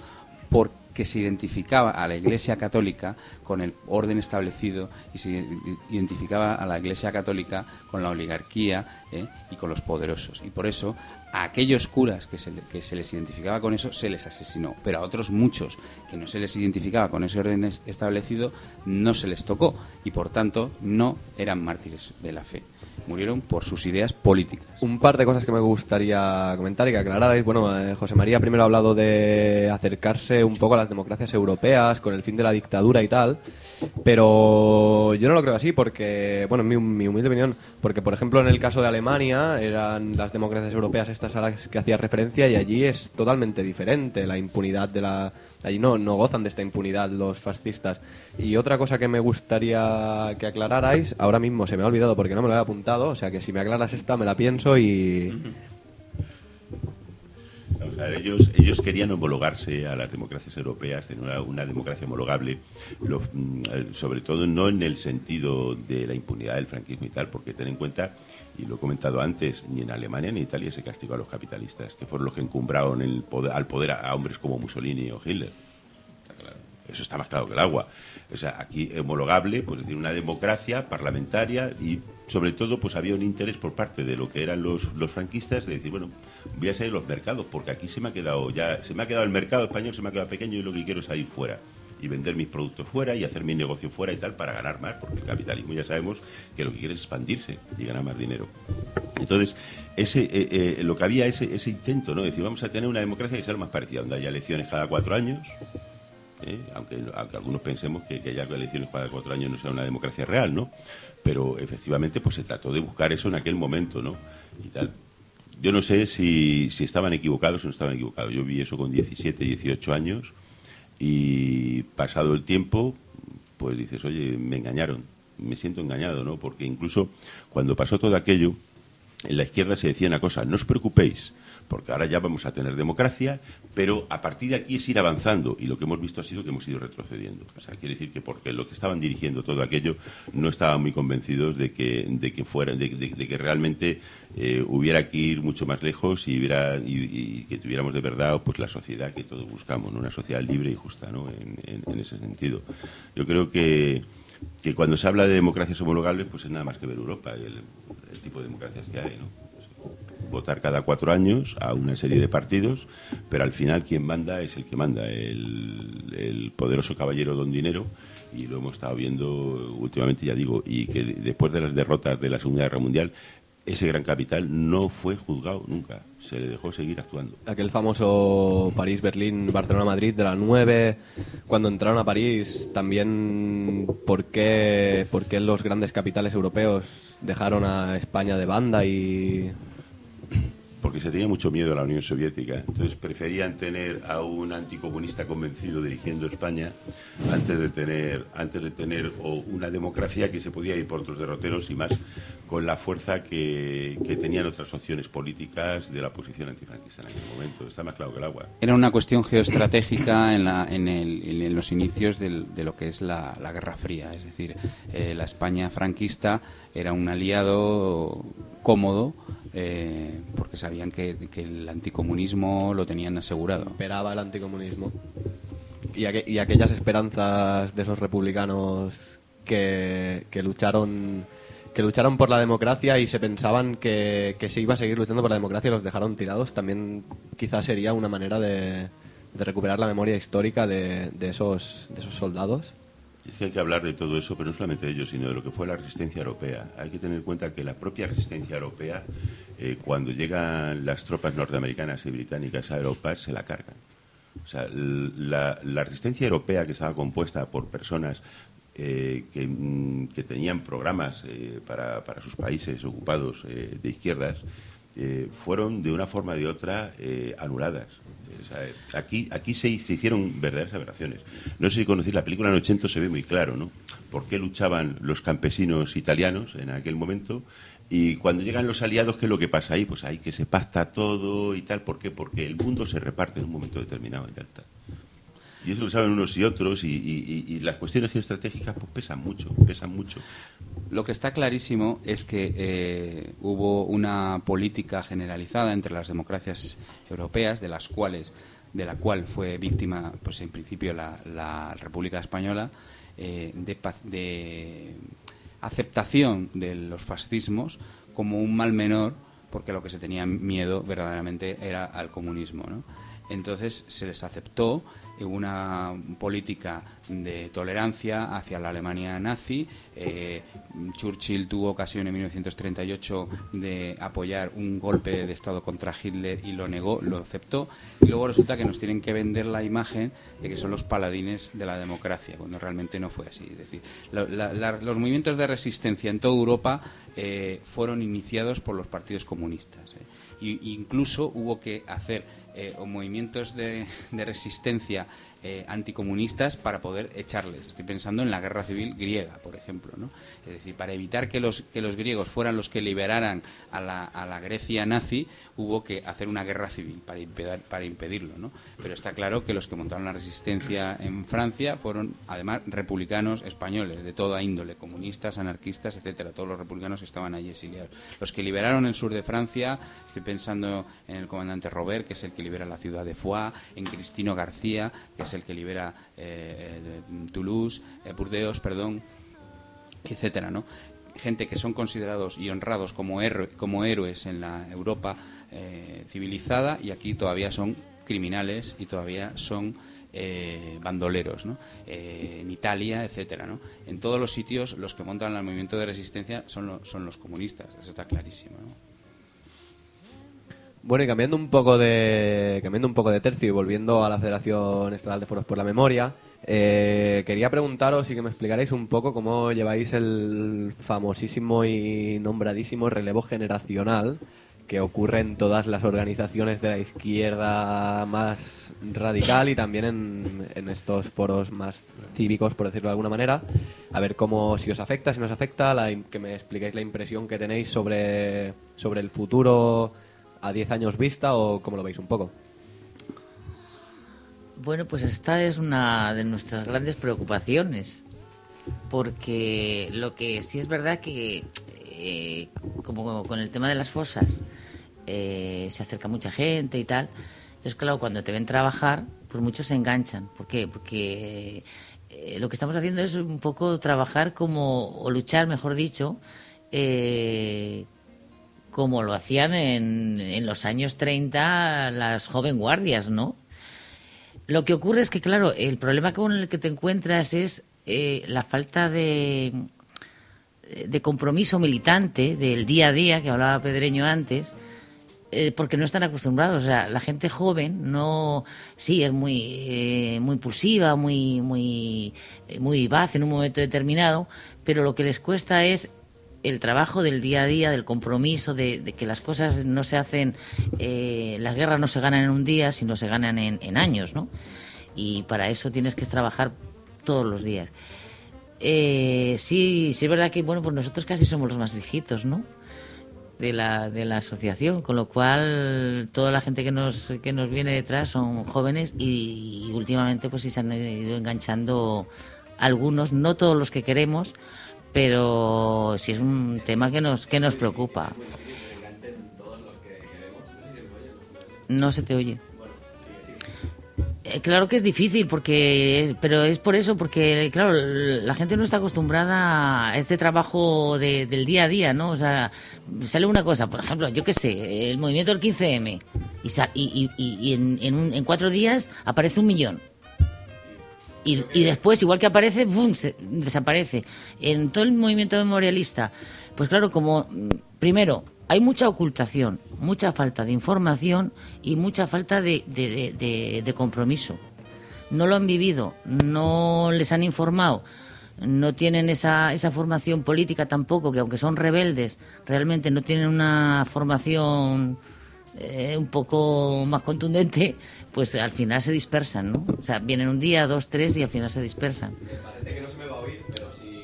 porque se identificaba a la Iglesia Católica con el orden establecido y se identificaba a la Iglesia Católica con la oligarquía ¿eh? y con los poderosos. Y por eso a aquellos curas que se, que se les identificaba con eso se les asesinó, pero a otros muchos que no se les identificaba con ese orden es- establecido no se les tocó y por tanto no eran mártires de la fe. Murieron por sus ideas políticas. Un par de cosas que me gustaría comentar y que aclararais. Bueno, eh, José María primero ha hablado de acercarse un poco a las democracias europeas con el fin de la dictadura y tal. Pero yo no lo creo así porque, bueno, en mi, mi humilde opinión, porque por ejemplo en el caso de Alemania eran las democracias europeas estas a las que hacía referencia y allí es totalmente diferente la impunidad de la... Allí no, no gozan de esta impunidad los fascistas. Y otra cosa que me gustaría que aclararais, ahora mismo se me ha olvidado porque no me lo he apuntado, o sea que si me aclaras esta me la pienso y... Ellos, ellos querían homologarse a las democracias europeas, tener una, democracia homologable, lo- mm, sobre todo no en el sentido de la impunidad del franquismo y tal, porque ten en cuenta, y lo he comentado antes, ni en Alemania ni en Italia se castigó a los capitalistas, que fueron los que encumbraron el poder- al poder a, hombres como Mussolini o Hitler. Eso está más claro que el agua. O sea, aquí homologable, pues es decir, una democracia parlamentaria y sobre todo pues había un interés por parte de lo que eran los, los franquistas de decir, bueno, voy a salir los mercados porque aquí se me ha quedado ya, se me ha quedado el mercado español, se me ha quedado pequeño y lo que quiero es salir fuera y vender mis productos fuera y hacer mi negocio fuera y tal para ganar más, porque el capitalismo ya sabemos que lo que quiere es expandirse y ganar más dinero. Entonces, ese, eh, eh, lo que había ese, ese intento, ¿no? De decir, vamos a tener una democracia que sea lo más parecida, donde haya elecciones cada cuatro años, ¿eh? aunque, algunos pensemos que, que haya elecciones cada cuatro años no sea una democracia real, ¿no? Pero efectivamente pues se trató de buscar eso en aquel momento, ¿no? Y tal. Yo no sé si, si estaban equivocados o no estaban equivocados. Yo vi eso con 17, 18 años y pasado el tiempo, pues dices, oye, me engañaron, me siento engañado, ¿no? Porque incluso cuando pasó todo aquello, en la izquierda se decía una cosa, no os preocupéis, porque ahora ya vamos a tener democracia, pero a partir de aquí es ir avanzando, y lo que hemos visto ha sido que hemos ido retrocediendo. O sea, quiere decir que porque los que estaban dirigiendo todo aquello no estaban muy convencidos de que, de que, fuera, de, que realmente eh, hubiera que ir mucho más lejos y, hubiera, y, que tuviéramos de verdad pues la sociedad que todos buscamos, una sociedad libre y justa ¿no? en ese sentido. Yo creo que que cuando se habla de democracias homologables, pues es nada más que ver Europa, el, el tipo de democracias que hay, ¿no? Votar cada cuatro años a una serie de partidos, pero al final quien manda es el que manda, el, el poderoso caballero don dinero, y lo hemos estado viendo últimamente, ya digo, y que después de las derrotas de la Segunda Guerra Mundial, ese gran capital no fue juzgado nunca, se le dejó seguir actuando. Aquel famoso París, Berlín, Barcelona, Madrid de la 9, cuando entraron a París, también por qué, por qué los grandes capitales europeos dejaron a España de banda y porque se tenía mucho miedo a la Unión Soviética. Entonces preferían tener a un anticomunista convencido dirigiendo España antes de tener, antes de tener o una democracia que se podía ir por otros derroteros y más con la fuerza que, que tenían otras opciones políticas de la oposición antifranquista en aquel momento. Está más claro que el agua. Era una cuestión geoestratégica en, la, en, el, en los inicios del, de lo que es la, la Guerra Fría. Es decir, eh, la España franquista era un aliado cómodo eh, porque sabían que, que, el anticomunismo lo tenían asegurado. Esperaba el anticomunismo. Y, aqu y aquellas esperanzas de esos republicanos que, que, lucharon que lucharon por la democracia y se pensaban que, que, se iba a seguir luchando por la democracia y los dejaron tirados, también quizás sería una manera de, de recuperar la memoria histórica de, de, esos, de esos soldados. Es que hay que hablar de todo eso, pero no solamente de ellos, sino de lo que fue la resistencia europea. Hay que tener en cuenta que la propia resistencia europea, eh, cuando llegan las tropas norteamericanas y británicas a Europa, se la cargan. O sea, la, resistencia europea que estaba compuesta por personas eh, que, mm, que, tenían programas eh, para, sus países ocupados de izquierdas, fueron de una forma o de otra anuladas. O sea, aquí aquí se, hicieron verdaderas aberraciones. No sé si conocéis la película en 80 se ve muy claro, ¿no? ¿Por qué luchaban los campesinos italianos en aquel momento? Y cuando llegan los aliados, ¿qué es lo que pasa ahí? Pues ahí que se pacta todo y tal. ¿Por qué? Porque el mundo se reparte en un momento determinado y ya está. Y eso lo saben unos y otros y, y, las cuestiones geoestratégicas pues pesan mucho, pesan mucho. Lo que está clarísimo es que eh, hubo una política generalizada entre las democracias europeas, de las cuales, de la cual fue víctima, pues en principio la, la República Española, eh, de, de aceptación de los fascismos como un mal menor, porque lo que se tenía miedo verdaderamente era al comunismo, ¿no? Entonces se les aceptó una política de tolerancia hacia la Alemania nazi. Eh, Churchill tuvo ocasión en 1938 de apoyar un golpe de Estado contra Hitler y lo negó, lo aceptó. Y luego resulta que nos tienen que vender la imagen de que son los paladines de la democracia, cuando realmente no fue así. Es decir, los movimientos de resistencia en toda Europa eh, fueron iniciados por los partidos comunistas. Eh. Y, incluso hubo que hacer eh, o movimientos de, de resistencia eh, anticomunistas para poder echarles. Estoy pensando en la guerra civil griega, por ejemplo. ¿no? Es decir, para evitar que los, que los griegos fueran los que liberaran a la, a la Grecia nazi, hubo que hacer una guerra civil para, para impedirlo. ¿no? Pero está claro que los que montaron la resistencia en Francia fueron, además, republicanos españoles, de toda índole, comunistas, anarquistas, etcétera. Todos los republicanos estaban allí exiliados. Los que liberaron el sur de Francia, estoy pensando en el comandante Robert, que es el que libera la ciudad de Foix, en Cristino García, que es el que libera eh, Toulouse, eh, Burdeos, perdón, etcétera, ¿no? Gente que son considerados y honrados como, como héroes en la Europa eh, civilizada y aquí todavía son criminales y todavía son eh, bandoleros. Eh, en Italia, etcétera, ¿no? En todos los sitios los que montan el movimiento de resistencia son, lo, son los comunistas, eso está clarísimo, ¿no? Bueno, y cambiando un poco de cambiando un poco de tercio y volviendo a la Federación Estatal de Foros por la Memoria, eh, quería preguntaros y que me explicarais un poco cómo lleváis el famosísimo y nombradísimo relevo generacional que ocurre en todas las organizaciones de la izquierda más radical y también en, estos foros más cívicos, por decirlo de alguna manera. A ver cómo, si os afecta, si nos afecta, la, que me expliquéis la impresión que tenéis sobre, sobre el futuro a 10 años vista o cómo lo veis un poco. Bueno, pues esta es una de nuestras grandes preocupaciones, porque lo que sí es verdad que, eh, como con el tema de las fosas, eh, se acerca mucha gente y tal, entonces claro, cuando te ven trabajar, pues muchos se enganchan. ¿Por qué? Porque eh, lo que estamos haciendo es un poco trabajar como, o luchar, mejor dicho, como lo hacían en, en los años 30 las joven guardias, ¿no? Lo que ocurre es que, claro, el problema con el que te encuentras es eh, la falta de, de compromiso militante del día a día, que hablaba Pedreño antes, eh, porque no están acostumbrados. O sea, la gente joven no, sí, es muy, eh, muy impulsiva, muy, muy, eh, muy vivaz en un momento determinado, pero lo que les cuesta es el trabajo del día a día, del compromiso, de, que las cosas no se hacen, eh, las guerras no se ganan en un día, sino se ganan en, en años, ¿no? Y para eso tienes que trabajar todos los días. Eh, sí, sí es verdad que bueno, pues nosotros casi somos los más viejitos, ¿no? De la, de la asociación, con lo cual toda la gente que nos, que nos viene detrás son jóvenes y, y últimamente pues sí se han ido enganchando algunos, no todos los que queremos, pero sí es un tema que nos, que nos preocupa. No se te oye. Eh, Claro que es difícil, porque es- pero es por eso, porque claro, la gente no está acostumbrada a este trabajo de- del día a día, ¿no? O sea, sale una cosa, por ejemplo, yo qué sé, el movimiento del 15M, y, en, en un- en cuatro días aparece un millón. Y, y después, igual que aparece, ¡bum! se- desaparece. En todo el movimiento memorialista, pues claro, como mm, primero hay mucha ocultación, mucha falta de información y mucha falta de, de- de- compromiso. No lo han vivido, no les han informado, no tienen esa, esa formación política tampoco, que aunque son rebeldes, realmente no tienen una formación eh, un poco más contundente, pues al final se dispersan, ¿no? O sea, vienen un día, dos, tres y al final se dispersan. Parece que no se me va a oír, pero si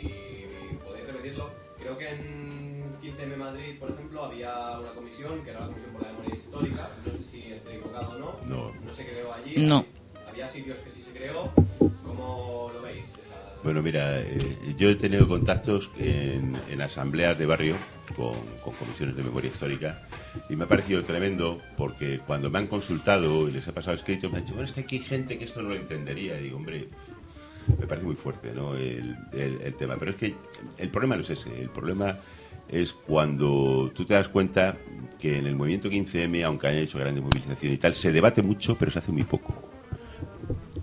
podéis repetirlo, creo que en 15M Madrid, por ejemplo, había una comisión, que era la Comisión por la Memoria Histórica, no sé si estoy equivocado o no, No. no se creó allí, No. Bueno, mira, eh, yo he tenido contactos en, asambleas de barrio con, comisiones de memoria histórica y me ha parecido tremendo porque cuando me han consultado y les he pasado escritos me han dicho, bueno, es que aquí hay gente que esto no lo entendería. Y digo, hombre, me parece muy fuerte ¿no? el, el- tema. Pero es que el problema no es ese. El problema es cuando tú te das cuenta que en el movimiento 15M, aunque hayan hecho grandes movilizaciones y tal, se debate mucho, pero se hace muy poco.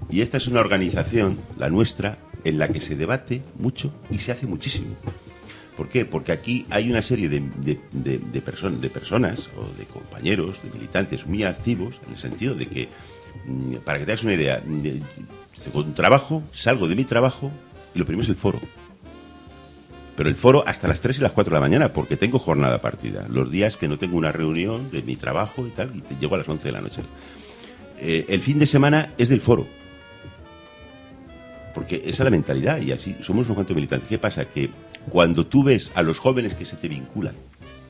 Y esta es una organización, la nuestra, en la que se debate mucho y se hace muchísimo. ¿Por qué? Porque aquí hay una serie de, de, de- de perso- de personas o de compañeros, de militantes muy activos, en el sentido de que, mm, para que te hagas una idea, de- tengo un trabajo, salgo de mi trabajo y lo primero es el foro. Pero el foro hasta las 3 y las 4 de la mañana, porque tengo jornada partida. Los días que no tengo una reunión de mi trabajo y tal, y te- llego a las 11 de la noche. Eh, el fin de semana es del foro. Porque esa es la mentalidad y así somos unos cuantos militantes. ¿Qué pasa? Que cuando tú ves a los jóvenes que se te vinculan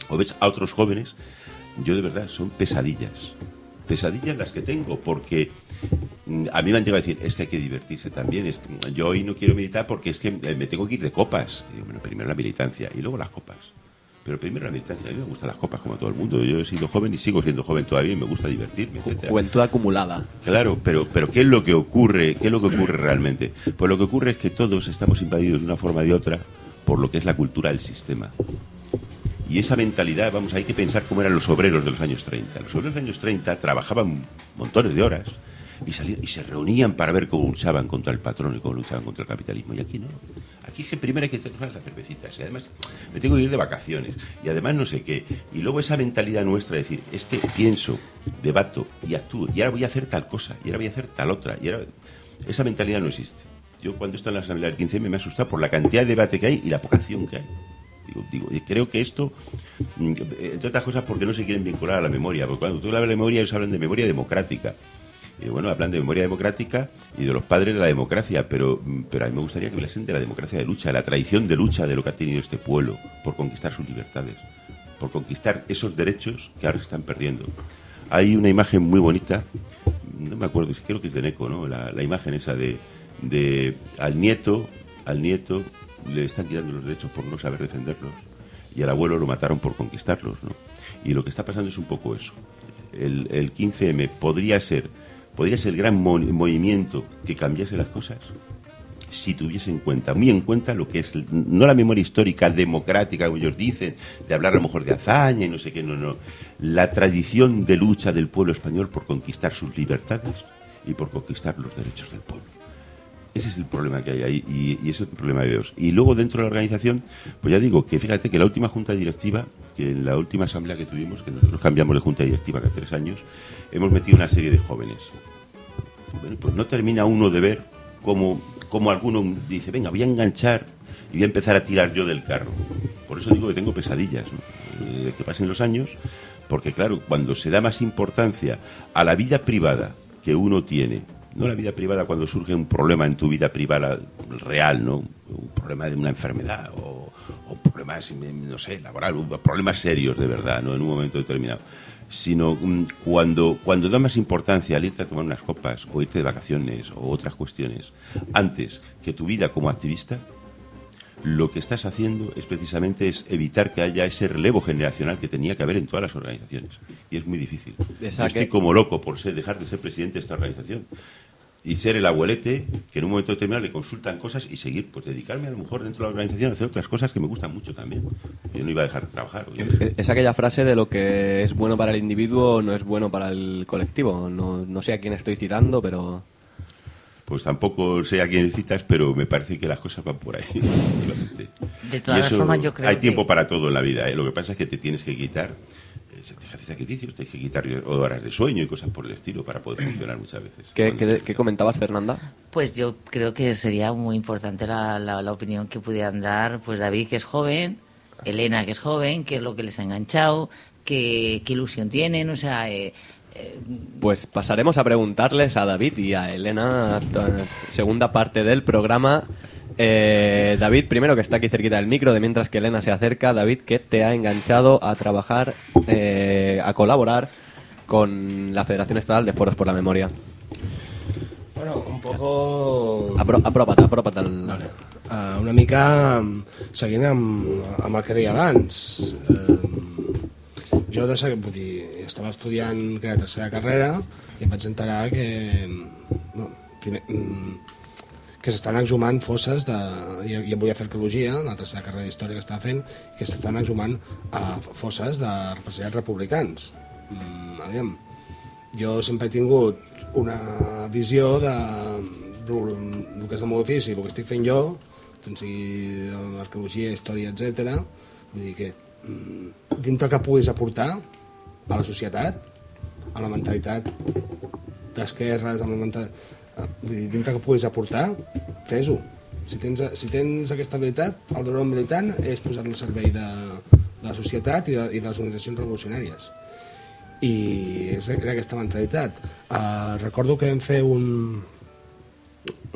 o ves a otros jóvenes, yo de verdad son pesadillas. Pesadillas las que tengo porque mm, a mí me han llegado a decir, es que hay que divertirse también. Es que yo hoy no quiero militar porque es que eh, me tengo que ir de copas. Primero la militancia y luego las copas. Pero primero la militancia. A mí me gustan las copas como todo el mundo. Yo he sido joven y sigo siendo joven todavía y me gusta divertirme, etcétera. Juventud acumulada. Claro, pero, pero ¿qué es lo que ocurre? ¿Qué es lo que ocurre realmente? Pues lo que ocurre es que todos estamos invadidos de una forma o de otra por lo que es la cultura del sistema. Y esa mentalidad, vamos, hay que pensar cómo eran los obreros de los años 30. Los obreros de los años 30 trabajaban montones de horas y, se reunían para ver cómo luchaban contra el patrón y cómo luchaban contra el capitalismo. Y aquí no. Aquí es que primero hay que hacer las cervecitas y además me tengo que ir de vacaciones y además no sé qué. Y luego esa mentalidad nuestra de decir, es que pienso, debato y actúo y ahora voy a hacer tal cosa y ahora voy a hacer tal otra. Y ahora... Esa mentalidad no existe. Yo cuando estoy en la Asamblea del 15 me ha asustado por la cantidad de debate que hay y la poca acción que hay. Digo, digo, y creo que esto, mm, entre otras cosas, porque no se quieren vincular a la memoria. Porque cuando tú hablas de memoria, ellos hablan de memoria democrática. Y bueno, hablan de memoria democrática y de los padres de la democracia, pero, pero a mí me gustaría que hablasen de la democracia de lucha, la tradición de lucha de lo que ha tenido este pueblo por conquistar sus libertades, por conquistar esos derechos que ahora se están perdiendo. Hay una imagen muy bonita, no me acuerdo, creo que es de Neco, ¿no? La, la imagen esa de, de al nieto, al nieto le están quitando los derechos por no saber defenderlos y al abuelo lo mataron por conquistarlos, ¿no? Y lo que está pasando es un poco eso. El 15M podría ser, podría ser el gran mo- movimiento que cambiase las cosas. si tuviese en cuenta, muy en cuenta lo que es, no la memoria histórica democrática, como ellos dicen, de hablar a lo mejor de hazaña y no sé qué, no, no, la tradición de lucha del pueblo español por conquistar sus libertades y por conquistar los derechos del pueblo. Ese es el problema que hay ahí y, ese es el problema de ellos. Y luego dentro de la organización, pues ya digo que fíjate que la última junta directiva, que en la última asamblea que tuvimos, que nosotros cambiamos de junta directiva hace tres años, hemos metido una serie de jóvenes. Bueno, pues no termina uno de ver cómo, cómo alguno dice, venga, voy a enganchar y voy a empezar a tirar yo del carro. Por eso digo que tengo pesadillas, ¿no? Eh, que pasen los años, porque claro, cuando se da más importancia a la vida privada que uno tiene, no la vida privada cuando surge un problema en tu vida privada real, ¿no? Un problema de una enfermedad o, o problemas, no sé, laboral, problemas serios de verdad, ¿no? En un momento determinado sino mm, cuando, cuando da más importancia al irte a tomar unas copas o irte de vacaciones o otras cuestiones, antes que tu vida como activista, lo que estás haciendo es precisamente es evitar que haya ese relevo generacional que tenía que haber en todas las organizaciones. Y es muy difícil. Yo estoy como loco por ser, dejar de ser presidente de esta organización y ser el abuelete que en un momento determinado le consultan cosas y seguir, pues dedicarme a lo mejor dentro de la organización a hacer otras cosas que me gustan mucho también. Yo no iba a dejar de trabajar. obviamente. Es aquella frase de lo que es bueno para el individuo no es bueno para el colectivo. No, no sé a quién estoy citando, pero... Pues tampoco sé a quién citas, pero me parece que las cosas van por ahí. *laughs* De todas las formas, yo creo Hay tiempo que- para todo en la vida. ¿eh? Lo que pasa es que te tienes que quitar, eh, se te hace sacrificios, tienes que quitar horas de sueño y cosas por el estilo para poder funcionar muchas veces. ¿Qué, qué- qué comentabas, Fernanda? Pues yo creo que sería muy importante la, la- la opinión que pudieran dar pues David, que es joven, Elena, que es joven, qué es lo que les ha enganchado, qué, qué ilusión tienen, o sea, eh, eh, Pues pasaremos a preguntarles a David y a Elena, segunda parte del programa. Eh, David, primero que está aquí cerquita del micro, de mientras que Elena se acerca, David, ¿qué te ha enganchado a trabajar, eh, a colaborar con la Federación Estatal de Foros por la Memoria? Bueno, un poco... Apro apropa't, apropa't al... Uh, una mica mm, seguint amb, amb el que deia abans. Uh, jo de seguir, vull dir, estava estudiant que era tercera carrera i em vaig enterar que, no, primer, mm, que s'estan exhumant fosses de... Jo, jo volia fer arqueologia, la tercera carrera d'història que estava fent, que s'estan exhumant uh, fosses de represaliats republicans. Mm, aviam, jo sempre he tingut una visió de el que és el meu ofici, el que estic fent jo, tant sigui arqueologia, història, etc. Vull dir que mm, dintre que puguis aportar a la societat, a la mentalitat d'esquerres, amb la mentalitat... eh, Vull dir, dintre que puguis aportar, fes-ho. Si tens, si tens aquesta habilitat, el deure militant és posar-lo al servei de, de la societat i de, i de les organitzacions revolucionàries i és- era aquesta mentalitat. Uh, recordo que vam fer un,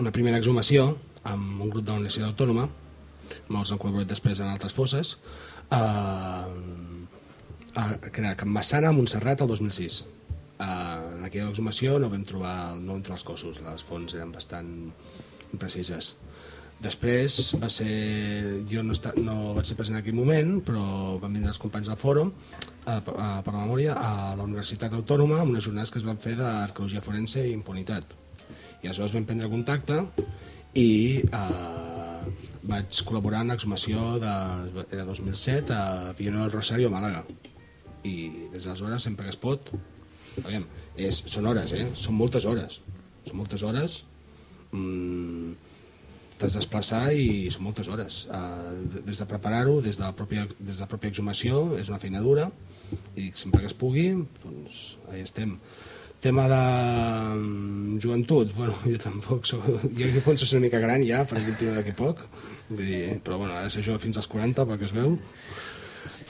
una primera exhumació amb un grup de la Universitat Autònoma, els han col·laborat després en altres fosses, uh, uh, que era Can Massana, a Montserrat, el 2006. Uh, en aquella exhumació no vam, trobar, no trobar els cossos, les fonts eren bastant imprecises. Després va ser... Jo no, esta, no vaig ser present en aquell moment, però van vindre els companys del fòrum a, a, per la memòria a la Universitat Autònoma amb unes jornades que es van fer d'arqueologia forense i impunitat. I aleshores vam prendre contacte i eh, vaig col·laborar en l'exhumació de, era 2007 a Villanueva del Rosario, a Màlaga. I des d'aleshores, sempre que es pot, aviam, és, són hores, eh? Són moltes hores. Són moltes hores. Mm, t'has de desplaçar i són moltes hores. Uh, des de preparar-ho, des, de la pròpia, des de la pròpia exhumació, és una feina dura i sempre que es pugui, doncs ahí estem. Tema de mm, joventut, bueno, *laughs* jo tampoc soc... Jo, jo penso ser una mica gran ja, per 21 d'aquí poc, vull dir, però bueno, ara ser fins als 40, perquè es veu,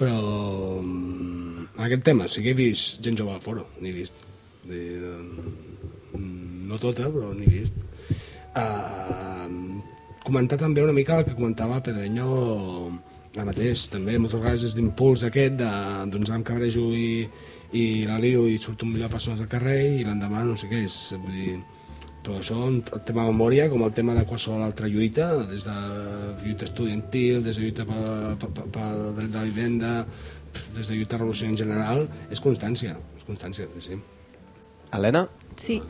però mm, en aquest tema sí que he vist gent jove al foro, n'he vist. Mm, no tota, però n'he vist. Uh, comentar també una mica el que comentava Pedreño el mateix, també moltes vegades és l'impuls aquest de, doncs em cabrejo i, i la lio i surto un milió de persones al carrer i l'endemà no sé què és, vull dir, però això el tema de memòria, com el tema de qualsevol altra lluita, des de lluita estudiantil, des de lluita pel, dret de la vivenda, des de lluita revolucionària en general, és constància, és constància, sí, sí. Helena? Sí,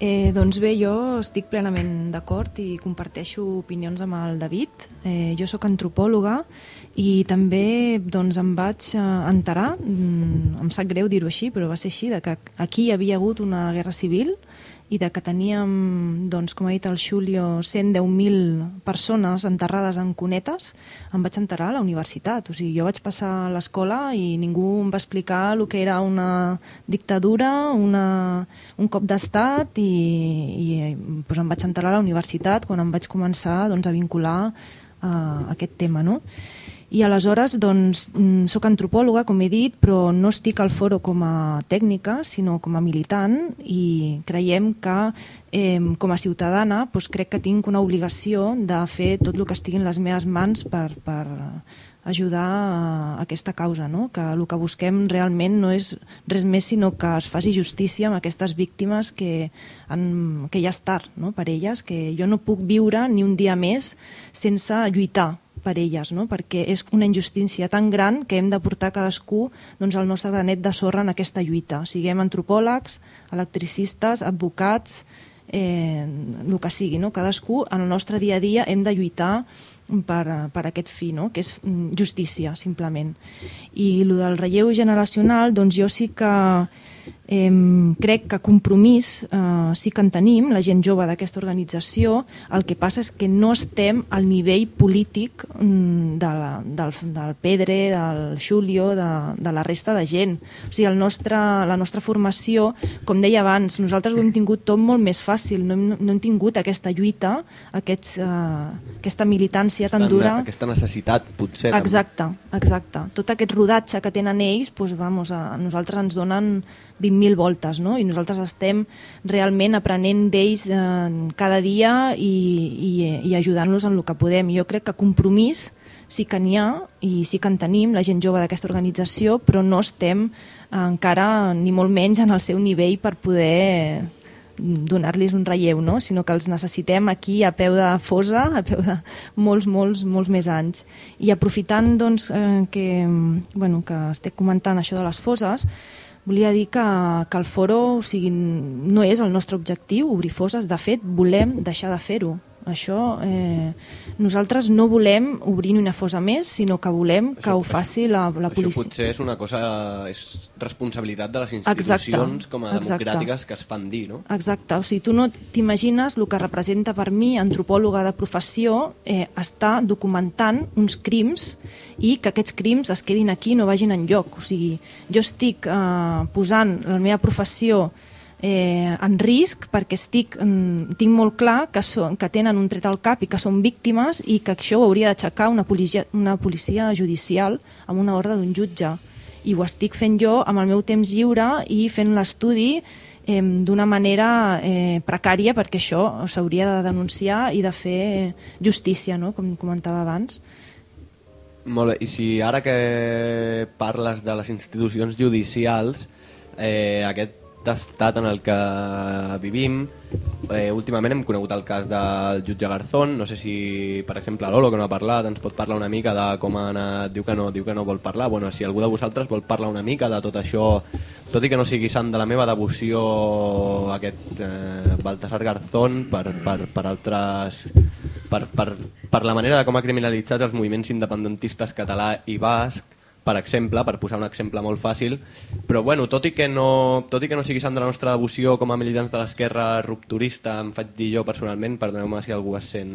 eh, doncs bé, jo estic plenament d'acord i comparteixo opinions amb el David. Eh, jo sóc antropòloga i també doncs, em vaig eh, enterar, mm, em sap greu dir-ho així, però va ser així, de que aquí hi havia hagut una guerra civil i de que teníem, doncs, com ha dit el Xulio, 110.000 persones enterrades en cunetes, em vaig enterar a la universitat. O sigui, jo vaig passar a l'escola i ningú em va explicar el que era una dictadura, una, un cop d'estat i, i doncs em vaig enterar a la universitat quan em vaig començar doncs, a vincular uh, aquest tema. No? I aleshores, doncs, mm, sóc antropòloga, com he dit, però no estic al foro com a tècnica, sinó com a militant, i creiem que, eh, com a ciutadana, doncs crec que tinc una obligació de fer tot el que estigui en les meves mans per, per ajudar a aquesta causa, no? que el que busquem realment no és res més sinó que es faci justícia amb aquestes víctimes que, han, que ja és tard no? per elles, que jo no puc viure ni un dia més sense lluitar per elles, no? perquè és una injustícia tan gran que hem de portar cadascú doncs, el nostre granet de sorra en aquesta lluita. Siguem antropòlegs, electricistes, advocats, eh, el que sigui. No? Cadascú en el nostre dia a dia hem de lluitar per, per aquest fi, no? que és mm, justícia, simplement. I el del relleu generacional, doncs jo sí que Eh, crec que compromís eh, sí que en tenim, la gent jove d'aquesta organització, el que passa és que no estem al nivell polític mm, de la, del, del Pedre, del Xulio, de, de la resta de gent. O sigui, el nostre, la nostra formació, com deia abans, nosaltres ho hem tingut tot molt més fàcil, no hem, no hem tingut aquesta lluita, aquests, eh, aquesta militància tan dura. Aquesta necessitat, potser. Exacte, exacte. Tot aquest rodatge que tenen ells, doncs, vamos, a, a nosaltres ens donen 20.000 voltes, no? i nosaltres estem realment aprenent d'ells eh, cada dia i, i, i ajudant-los en el que podem. Jo crec que compromís sí que n'hi ha i sí que en tenim, la gent jove d'aquesta organització, però no estem encara ni molt menys en el seu nivell per poder donar-los un relleu, no? sinó que els necessitem aquí a peu de fosa, a peu de molts, molts, molts més anys. I aprofitant doncs, eh, que, bueno, que estic comentant això de les foses, volia dir que, que el foro o sigui, no és el nostre objectiu obrir fosses, de fet volem deixar de fer-ho això eh, nosaltres no volem obrir una fosa més sinó que volem que Això- ho faci la, la Això policia potser és una cosa... és responsabilitat de les institucions Exacte, com a exacte. democràtiques que es fan dir, no? Exacte, o sigui, tu no t'imagines el que representa per mi, antropòloga de professió, eh, estar documentant uns crims i que aquests crims es quedin aquí i no vagin en lloc. O sigui, jo estic eh, posant la meva professió eh, en risc perquè estic, mm, tinc molt clar que, són, que tenen un tret al cap i que són víctimes i que això ho hauria d'aixecar una policia, una policia judicial amb una ordre d'un jutge. I ho estic fent jo amb el meu temps lliure i fent l'estudi eh, d'una manera eh, precària perquè això s'hauria de denunciar i de fer justícia, no? com comentava abans. Molt bé, i si ara que parles de les institucions judicials, eh, aquest estat en el que vivim, eh, últimament hem conegut el cas del jutge Garzón, no sé si, per exemple, l'Olo, que no ha parlat, ens pot parlar una mica de com ha anat, diu que no, diu que no vol parlar, bueno, si algú de vosaltres vol parlar una mica de tot això, tot i que no sigui sant de la meva devoció aquest eh, Baltasar Garzón per, per, per altres per, per, per la manera de com ha criminalitzat els moviments independentistes català i basc, per exemple, per posar un exemple molt fàcil, però bueno, tot i que no, tot i que no sigui sant de la nostra devoció com a militants de l'esquerra rupturista, em faig dir jo personalment, perdoneu-me si algú es sent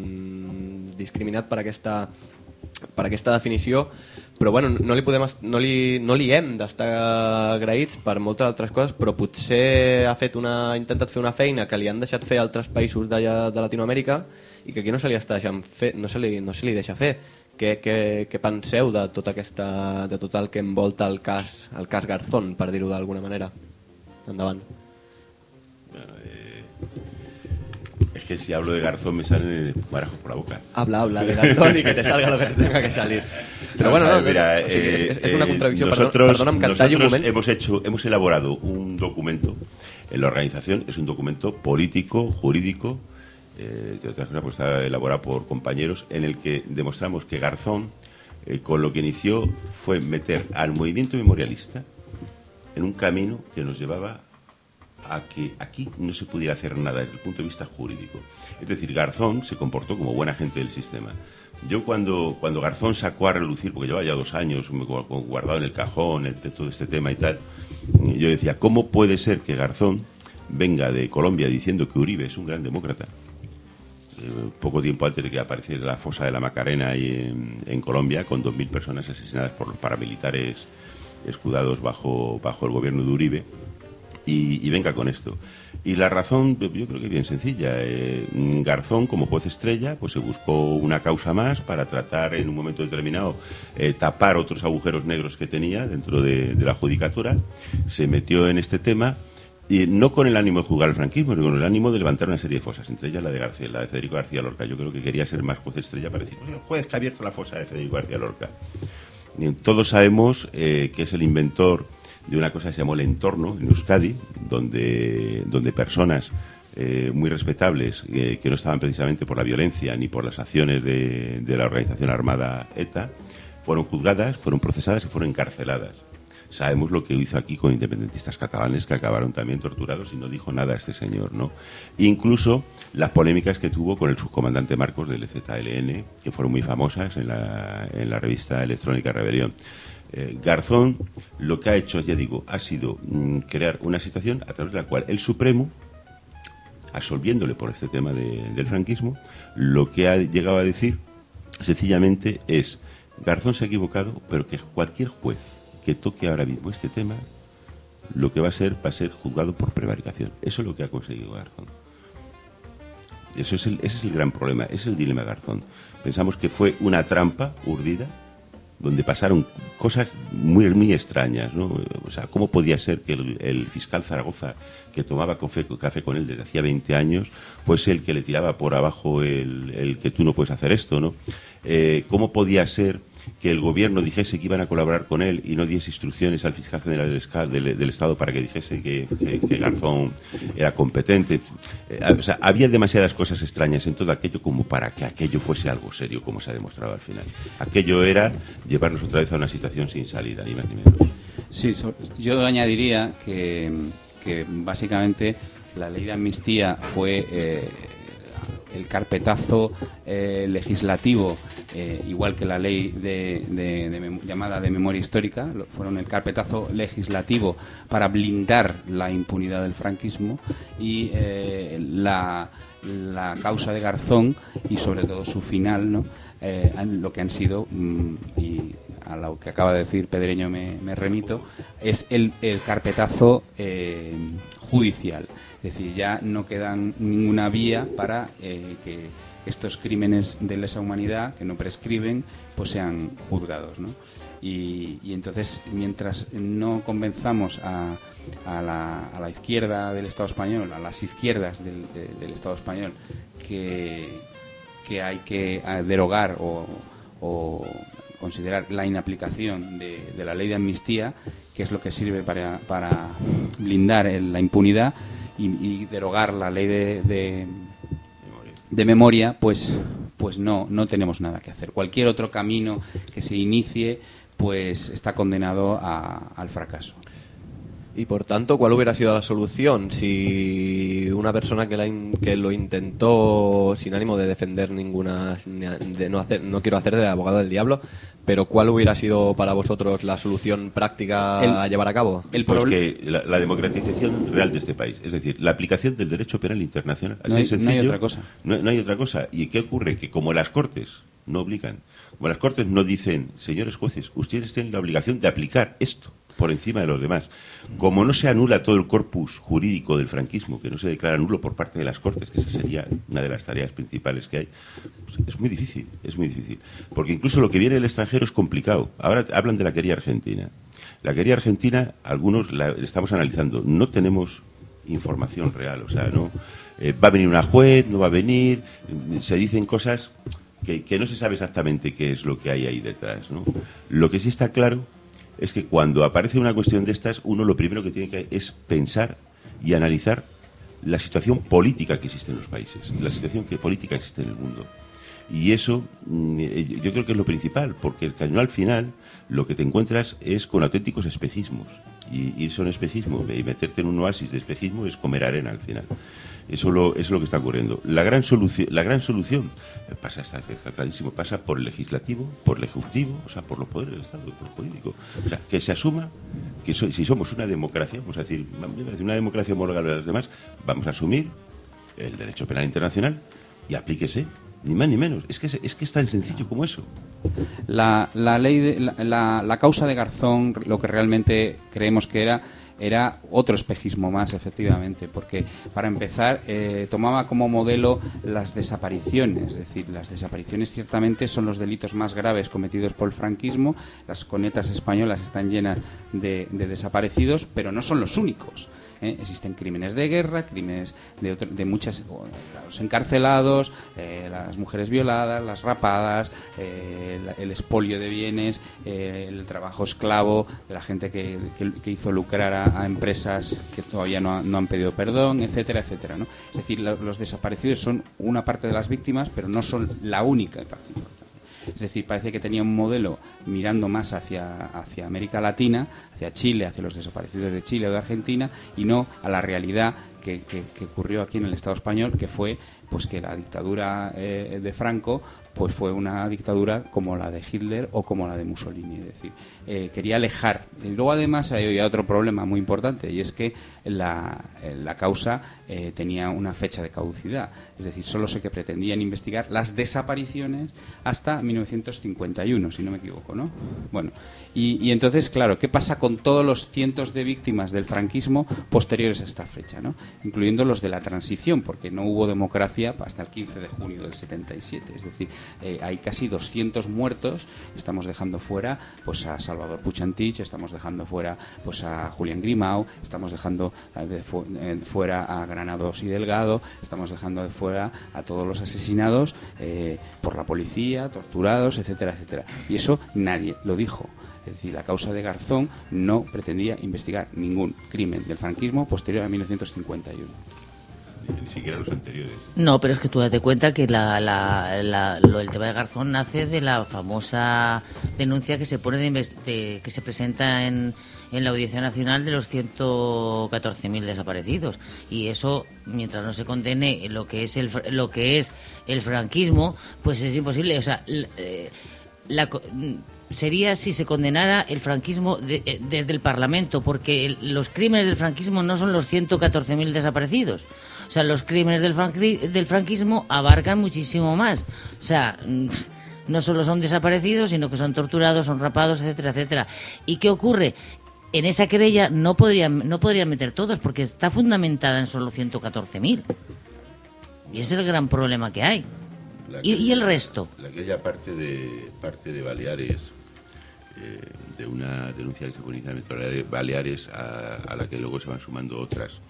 discriminat per aquesta, per aquesta definició, però bueno, no li, podem, no li, no li hem d'estar agraïts per moltes altres coses, però potser ha fet una, ha intentat fer una feina que li han deixat fer altres països de Latinoamèrica i que aquí no se li està fer, no se li, no se li deixa fer. Què, què, què penseu de tot, aquesta, de tot el que envolta el cas, el cas Garzón, per dir-ho d'alguna manera? Endavant. Es que si hablo de Garzón me salen marajos por la boca. Habla, habla de Garzón y que te salga lo que te tenga que salir. Pero bueno, no, mira, o sigui, eh, és una eh, contradicció. Nosotros, Perdona, perdona'm que et talli un nosotros moment. hemos hecho, hemos elaborado un documento en la organización, es un documento político, jurídico, eh, de otras cosas, pues está elaborado por compañeros, en el que demostramos que Garzón, eh, con lo que inició, fue meter al movimiento memorialista en un camino que nos llevaba a que aquí no se pudiera hacer nada desde el punto de vista jurídico. Es decir, Garzón se comportó como buena gente del sistema. Yo cuando, cuando Garzón sacó a relucir, porque llevaba ya dos años guardado en el cajón el, todo este tema y tal, yo decía, ¿cómo puede ser que Garzón venga de Colombia diciendo que Uribe es un gran demócrata? Poco tiempo antes de que apareciera la fosa de la Macarena en, en Colombia, con 2.000 personas asesinadas por los paramilitares escudados bajo, bajo el gobierno de Uribe, y, venga con esto. Y la razón, yo creo que es bien sencilla. Eh, Garzón, como juez estrella, pues se buscó una causa más para tratar en un momento determinado eh, tapar otros agujeros negros que tenía dentro de, de la judicatura. Se metió en este tema y no con el ánimo de juzgar el franquismo, sino con el ánimo de levantar una serie de fosas, entre ellas la de García, la de Federico García Lorca. Yo creo que quería ser más juez estrella para decir, "Oye, el juez que ha abierto la fosa de Federico García Lorca. Todos sabemos eh, que es el inventor de una cosa que se llamó el entorno en Euskadi, donde, donde personas eh, muy respetables, eh, que no estaban precisamente por la violencia ni por las acciones de la organización armada ETA, fueron juzgadas, fueron procesadas y fueron encarceladas. Sabemos lo que hizo aquí con independentistas catalanes que acabaron también torturados y no dijo nada este señor, ¿no? Incluso las polémicas que tuvo con el subcomandante Marcos del ZLN, que fueron muy famosas en la, en la revista electrónica Rebelión. Eh, Garzón lo que ha hecho, ya digo, ha sido mm, crear una situación a través de la cual el Supremo, absolviéndole por este tema de- del franquismo, lo que ha llegado a decir sencillamente es, Garzón se ha equivocado, pero que cualquier juez que toque ahora mismo este tema, lo que va a ser, va a ser juzgado por prevaricación. Eso es lo que ha conseguido Garzón. Eso es el, ese es el gran problema, ese es el dilema Garzón. Pensamos que fue una trampa urdida donde pasaron cosas muy, muy extrañas, ¿no? O sea, ¿cómo podía ser que el, fiscal Zaragoza, que tomaba café, café con él desde hacía 20 años, fuese el que le tiraba por abajo el, el que tú no puedes hacer esto, ¿no? Eh, ¿Cómo podía ser que el gobierno dijese que iban a colaborar con él y no diese instrucciones al fiscal general del, del- del Estado para que dijese que, que- que Garzón era competente. Eh, o sea, había demasiadas cosas extrañas en todo aquello como para que aquello fuese algo serio, como se ha demostrado al final. Aquello era llevarnos otra vez a una situación sin salida, ni más ni menos. Sí, so- yo añadiría que, que básicamente la ley de amnistía fue eh, el carpetazo eh, legislativo, eh, igual que la ley de, llamada de memoria histórica, fueron el carpetazo legislativo para blindar la impunidad del franquismo y eh, la, la causa de Garzón y sobre todo su final, ¿no? Eh, lo que han sido, mm, y a lo que acaba de decir Pedreño me, me remito, es el, el carpetazo judicial. Es decir, ya no quedan ninguna vía para que estos crímenes de lesa humanidad que no prescriben pues sean juzgados. ¿no? Y, entonces, mientras no convenzamos a, la, izquierda del Estado español, a las izquierdas del, de- del Estado español, que, que hay que derogar o, considerar la inaplicación de, la ley de amnistía, que es lo que sirve para, blindar la impunidad y, derogar la ley de, de memoria, pues, pues no, no tenemos nada que hacer. Cualquier otro camino que se inicie, pues está condenado a- al fracaso. Y por tanto, ¿cuál hubiera sido la solución si una persona que, la in- que lo intentó sin ánimo de defender ninguna, de no hacer, no quiero hacer de abogado del diablo, pero cuál hubiera sido para vosotros la solución práctica El- a llevar a cabo? El Pues problema que la, la democratización real de este país, es decir, la aplicación del derecho penal internacional. Así No hay- no otra cosa. No, no hay otra cosa. ¿Y qué ocurre? Que como las Cortes no obligan, como las Cortes no dicen, señores jueces, ustedes tienen la obligación de aplicar esto por encima de los demás. Como no se anula todo el corpus jurídico del franquismo, que no se declara nulo por parte de las Cortes, que esa sería una de las tareas principales que hay, pues es muy difícil, es muy difícil. Porque incluso lo que viene del extranjero es complicado. Ahora hablan de la quería argentina. La quería argentina, algunos la estamos analizando. No tenemos información real, o sea, no eh, va a venir una juez, no va a venir, eh, se dicen cosas que, que no se sabe exactamente qué es lo que hay ahí detrás. ¿no? Lo que sí está claro es que cuando aparece una cuestión de estas, uno lo primero que tiene que es pensar y analizar la situación política que existe en los países, la situación que, política existe en el mundo. Y eso mm, eh, yo creo que es lo principal, porque al final lo que te encuentras es con auténticos espejismos. Y irse a un espejismo y meterte en un oasis de espejismo es comer arena al final. Eso, lo, es lo que está ocurriendo. La gran solución, la gran solución eh, pasa, está, clarísimo, pasa por el legislativo, por el ejecutivo, o sea, por los poderes del Estado, por los políticos. O sea, que se asuma que so- si somos una democracia, vamos a decir, una democracia homologable a las demás, vamos a asumir el derecho penal internacional y aplíquese, ni más ni menos. Es que es, que es tan sencillo como eso. La, la ley de, la- la causa de Garzón, lo que realmente creemos que era, era otro espejismo más, efectivamente, porque para empezar eh, tomaba como modelo las desapariciones, es decir, las desapariciones ciertamente son los delitos más graves cometidos por el franquismo, las conetas españolas están llenas de, de desaparecidos, pero no son los únicos. ¿Eh? Existen crímenes de guerra, crímenes de, otro- de muchas, los encarcelados, eh, las mujeres violadas, las rapadas, eh, el expolio de bienes, el trabajo esclavo de la gente que, que- hizo lucrar a, empresas que todavía no, no han pedido perdón, etcétera, etcétera. ¿no? Es decir, los desaparecidos son una parte de las víctimas, pero no son la única parte importante. Es decir, parece que tenía un modelo mirando más hacia, hacia América Latina, hacia Chile, hacia los desaparecidos de Chile o de Argentina, y no a la realidad que, ocurrió aquí en el Estado español, que fue pues que la dictadura eh, de Franco pues fue una dictadura como la de Hitler o como la de Mussolini. Es decir, eh, quería alejar. Y luego además había otro problema muy importante y es que la, eh, la causa eh, tenía una fecha de caducidad. Es decir, solo se que pretendían investigar las desapariciones hasta 1951, si no me equivoco, ¿no? Bueno, y, y entonces, claro, ¿qué pasa con todos los cientos de víctimas del franquismo posteriores a esta fecha, ¿no? Incluyendo los de la transición, porque no hubo democracia hasta el 15 de junio del 77. Es decir, hay casi 200 muertos. Estamos dejando fuera pues a Salvador Puchantich, estamos dejando fuera pues a Julián Grimau, estamos dejando eh, de eh, fuera a Granados y Delgado, estamos dejando de fuera a todos los asesinados eh, por la policía, torturados, etcétera, etcétera. Y eso nadie lo dijo. Es decir, la causa de Garzón no pretendía investigar ningún crimen del franquismo posterior a 1951. Ni siquiera los anteriores. No, pero es que tú date cuenta que la, la, la- lo del tema de Garzón nace de la famosa denuncia que se pone de de- que se presenta en, en la Audiencia Nacional de los 114.000 desaparecidos y eso mientras no se condene lo que es el lo que es el franquismo, pues es imposible, o sea, eh, co- sería si se condenara el franquismo de- eh, desde el Parlamento, porque el- los crímenes del franquismo no son los 114.000 desaparecidos. O sea, los crímenes del, franqui- del franquismo abarcan muchísimo más. O sea, no solo son desaparecidos, sino que son torturados, son rapados, etcétera, etcétera. ¿Y qué ocurre? En esa querella no podrían, no podrían meter todos, porque está fundamentada en solo 114.000. Y ese es el gran problema que hay. La ¿Y, el resto? la- aquella parte de parte de Baleares eh, de una denuncia que se Baleares- Baleares a, a la que luego se van sumando otras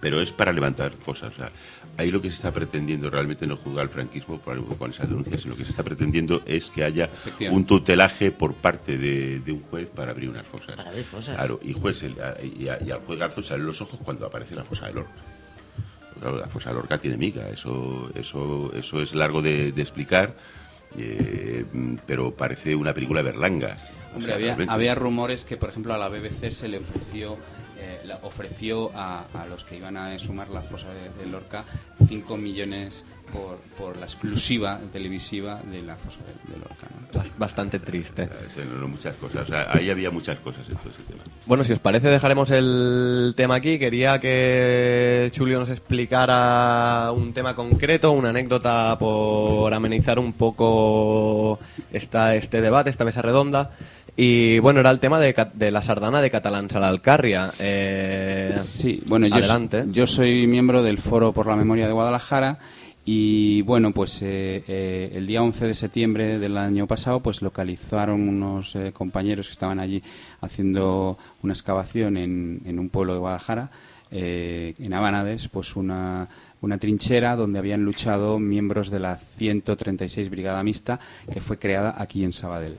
pero es para levantar fosas o sea, ahí lo que se está pretendiendo realmente no juzgar al franquismo por, con esas denuncias sino que se está pretendiendo es que haya un tutelaje por parte de, de un juez para abrir unas fosas Para abrir fosas. claro y juez el- a- y, a- y al juez Garzón salen los ojos cuando aparece la fosa del Lorca Claro, la fosa Lorca tiene miga, eso, eso, eso es largo de, de explicar, eh, pero parece una película de Berlanga. O Hombre, sea, había, había rumores que, por ejemplo, a la BBC se le ofreció, eh, ofreció a, a los que iban a sumar la fosa de, de Lorca 5 millones por, por la exclusiva televisiva de la fosa de, de Lorca. ¿no? Bas- Bastante triste. Eh, muchas cosas, o sea, ahí había muchas cosas en todo ese tema. Bueno, si os parece, dejaremos el tema aquí. Quería que Julio nos explicara un tema concreto, una anécdota por amenizar un poco esta, este debate, esta mesa redonda. Y bueno, era el tema de, de la sardana de Catalán Salalcarria. Eh, Sí, bueno, yo, adelante. yo soy miembro del Foro por la Memoria de Guadalajara y bueno, pues eh, eh, el día 11 de septiembre del año pasado pues localizaron unos eh, compañeros que estaban allí haciendo una excavación en, en un pueblo de Guadalajara, en Abanades, pues una, una trinchera donde habían luchado miembros de la 136 Brigada Mixta que fue creada aquí en Sabadell.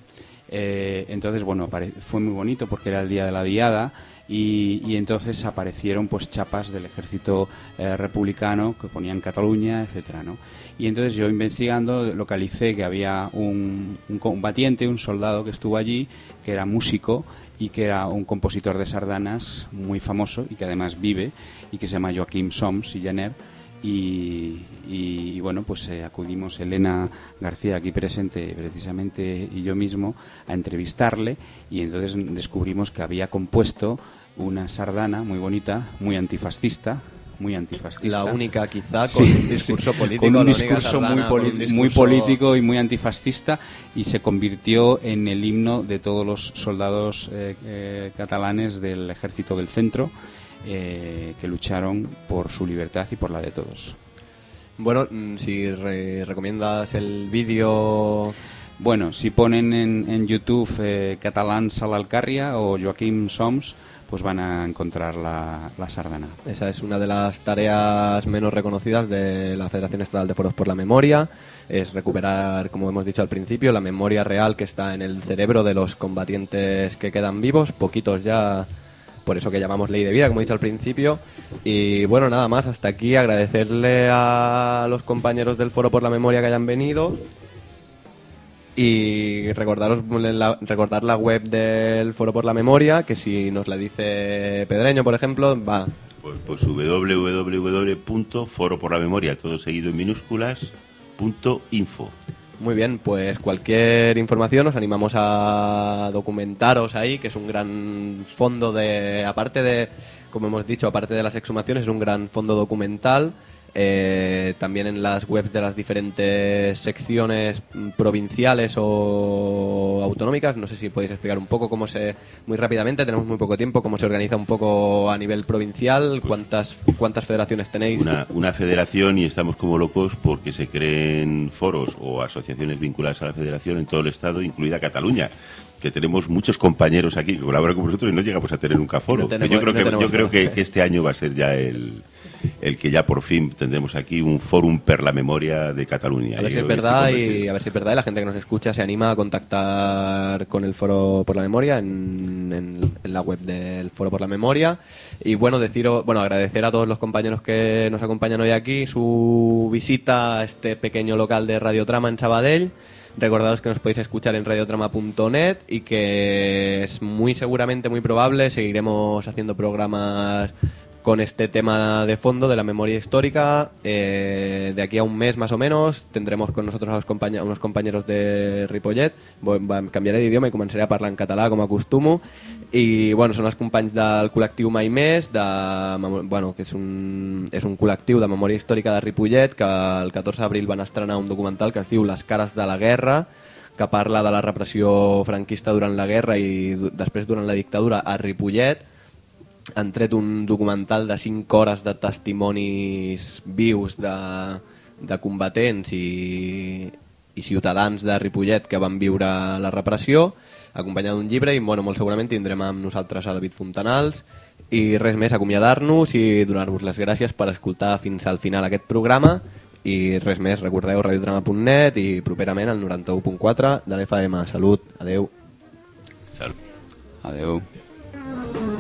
Entonces, bueno, fue muy bonito porque era el día de la diada y, entonces aparecieron pues chapas del ejército eh, republicano que ponían Cataluña, etcétera, ¿no? Y entonces yo investigando localicé que había un, combatiente, un soldado que estuvo allí, que era músico y que era un compositor de sardanas muy famoso y que además vive y que se llama Joaquim Soms y y, bueno, pues eh, acudimos Elena García aquí presente precisamente y yo mismo a entrevistarle y entonces descubrimos que había compuesto una sardana muy bonita, muy antifascista, muy antifascista. La única, quizá, con Sí, un discurso sí, político. con un discurso, muy, sardana con poli- un discurso- muy político y muy antifascista y se convirtió en el himno de todos los soldados eh, eh, catalanes del ejército del centro eh, que lucharon por su libertad y por la de todos. Bueno, mm, si re- recomiendas el vídeo... Bueno, si ponen en, en YouTube eh, Catalán Salalcarria o Joaquim Soms, pues van a encontrar la, la sardana. Esa es una de las tareas menos reconocidas de la Federación Estatal de Foros por la Memoria. Es recuperar, como hemos dicho al principio, la memoria real que está en el cerebro de los combatientes que quedan vivos. Poquitos ya, por eso que llamamos ley de vida, como he dicho al principio. Y bueno, nada más, hasta aquí agradecerle a los compañeros del Foro por la Memoria que hayan venido. Y recordaros la, recordar la web del Foro por la Memoria, que si nos la dice Pedreño, por ejemplo, va Pues, pues www.foro por la memoria, todo seguido en minúsculas, punto info. Muy bien, pues cualquier información os animamos a documentaros ahí, que es un gran fondo de, aparte de, como hemos dicho, aparte de las exhumaciones, es un gran fondo documental. Eh, también en las webs de las diferentes secciones provinciales o autonómicas. No sé si podéis explicar un poco cómo se, muy rápidamente, tenemos muy poco tiempo, cómo se organiza un poco a nivel provincial, cuántas, cuántas federaciones tenéis. Una, una federación y estamos como locos porque se creen foros o asociaciones vinculadas a la federación en todo el Estado, incluida Cataluña. Que tenemos muchos compañeros aquí que colaboran con nosotros y no llegamos a tener nunca foro. No tenemos- yo creo, no que, yo creo que, que este año va a ser ya el, el que ya por fin tendremos aquí un fórum per la memoria de Cataluña. A ver si Yo es verdad y a ver si es verdad y la gente que nos escucha se anima a contactar con el Foro por la Memoria en, en- en la web del Foro por la Memoria y bueno deciros bueno agradecer a todos los compañeros que nos acompañan hoy aquí su visita a este pequeño local de Radiotrama en Sabadell Recordaros que nos podéis escuchar en radiotrama.net y que es muy seguramente, muy probable, seguiremos haciendo programas con este tema de fondo de la memoria histórica. Eh, de aquí a un mes más o menos tendremos con nosotros a, los a unos compañeros de Ripollet. Voy- va- Canviaré d'idioma i començaré a parlar en català com acostumo. I bueno, són els companys del col·lectiu Mai Més, de, bueno, que és un, és un col·lectiu de memòria històrica de Ripollet que el 14 d'abril van estrenar un documental que es diu Les cares de la guerra que parla de la repressió franquista durant la guerra i després durant la dictadura a Ripollet han tret un documental de 5 hores de testimonis vius de, de combatents i, i ciutadans de Ripollet que van viure la repressió, acompanyat d'un llibre i bueno, molt segurament tindrem amb nosaltres a David Fontanals i res més, acomiadar-nos i donar-vos les gràcies per escoltar fins al final aquest programa i res més, recordeu radiodrama.net i properament al 91.4 de l'FM. Salut, adeu. Salud. Adeu.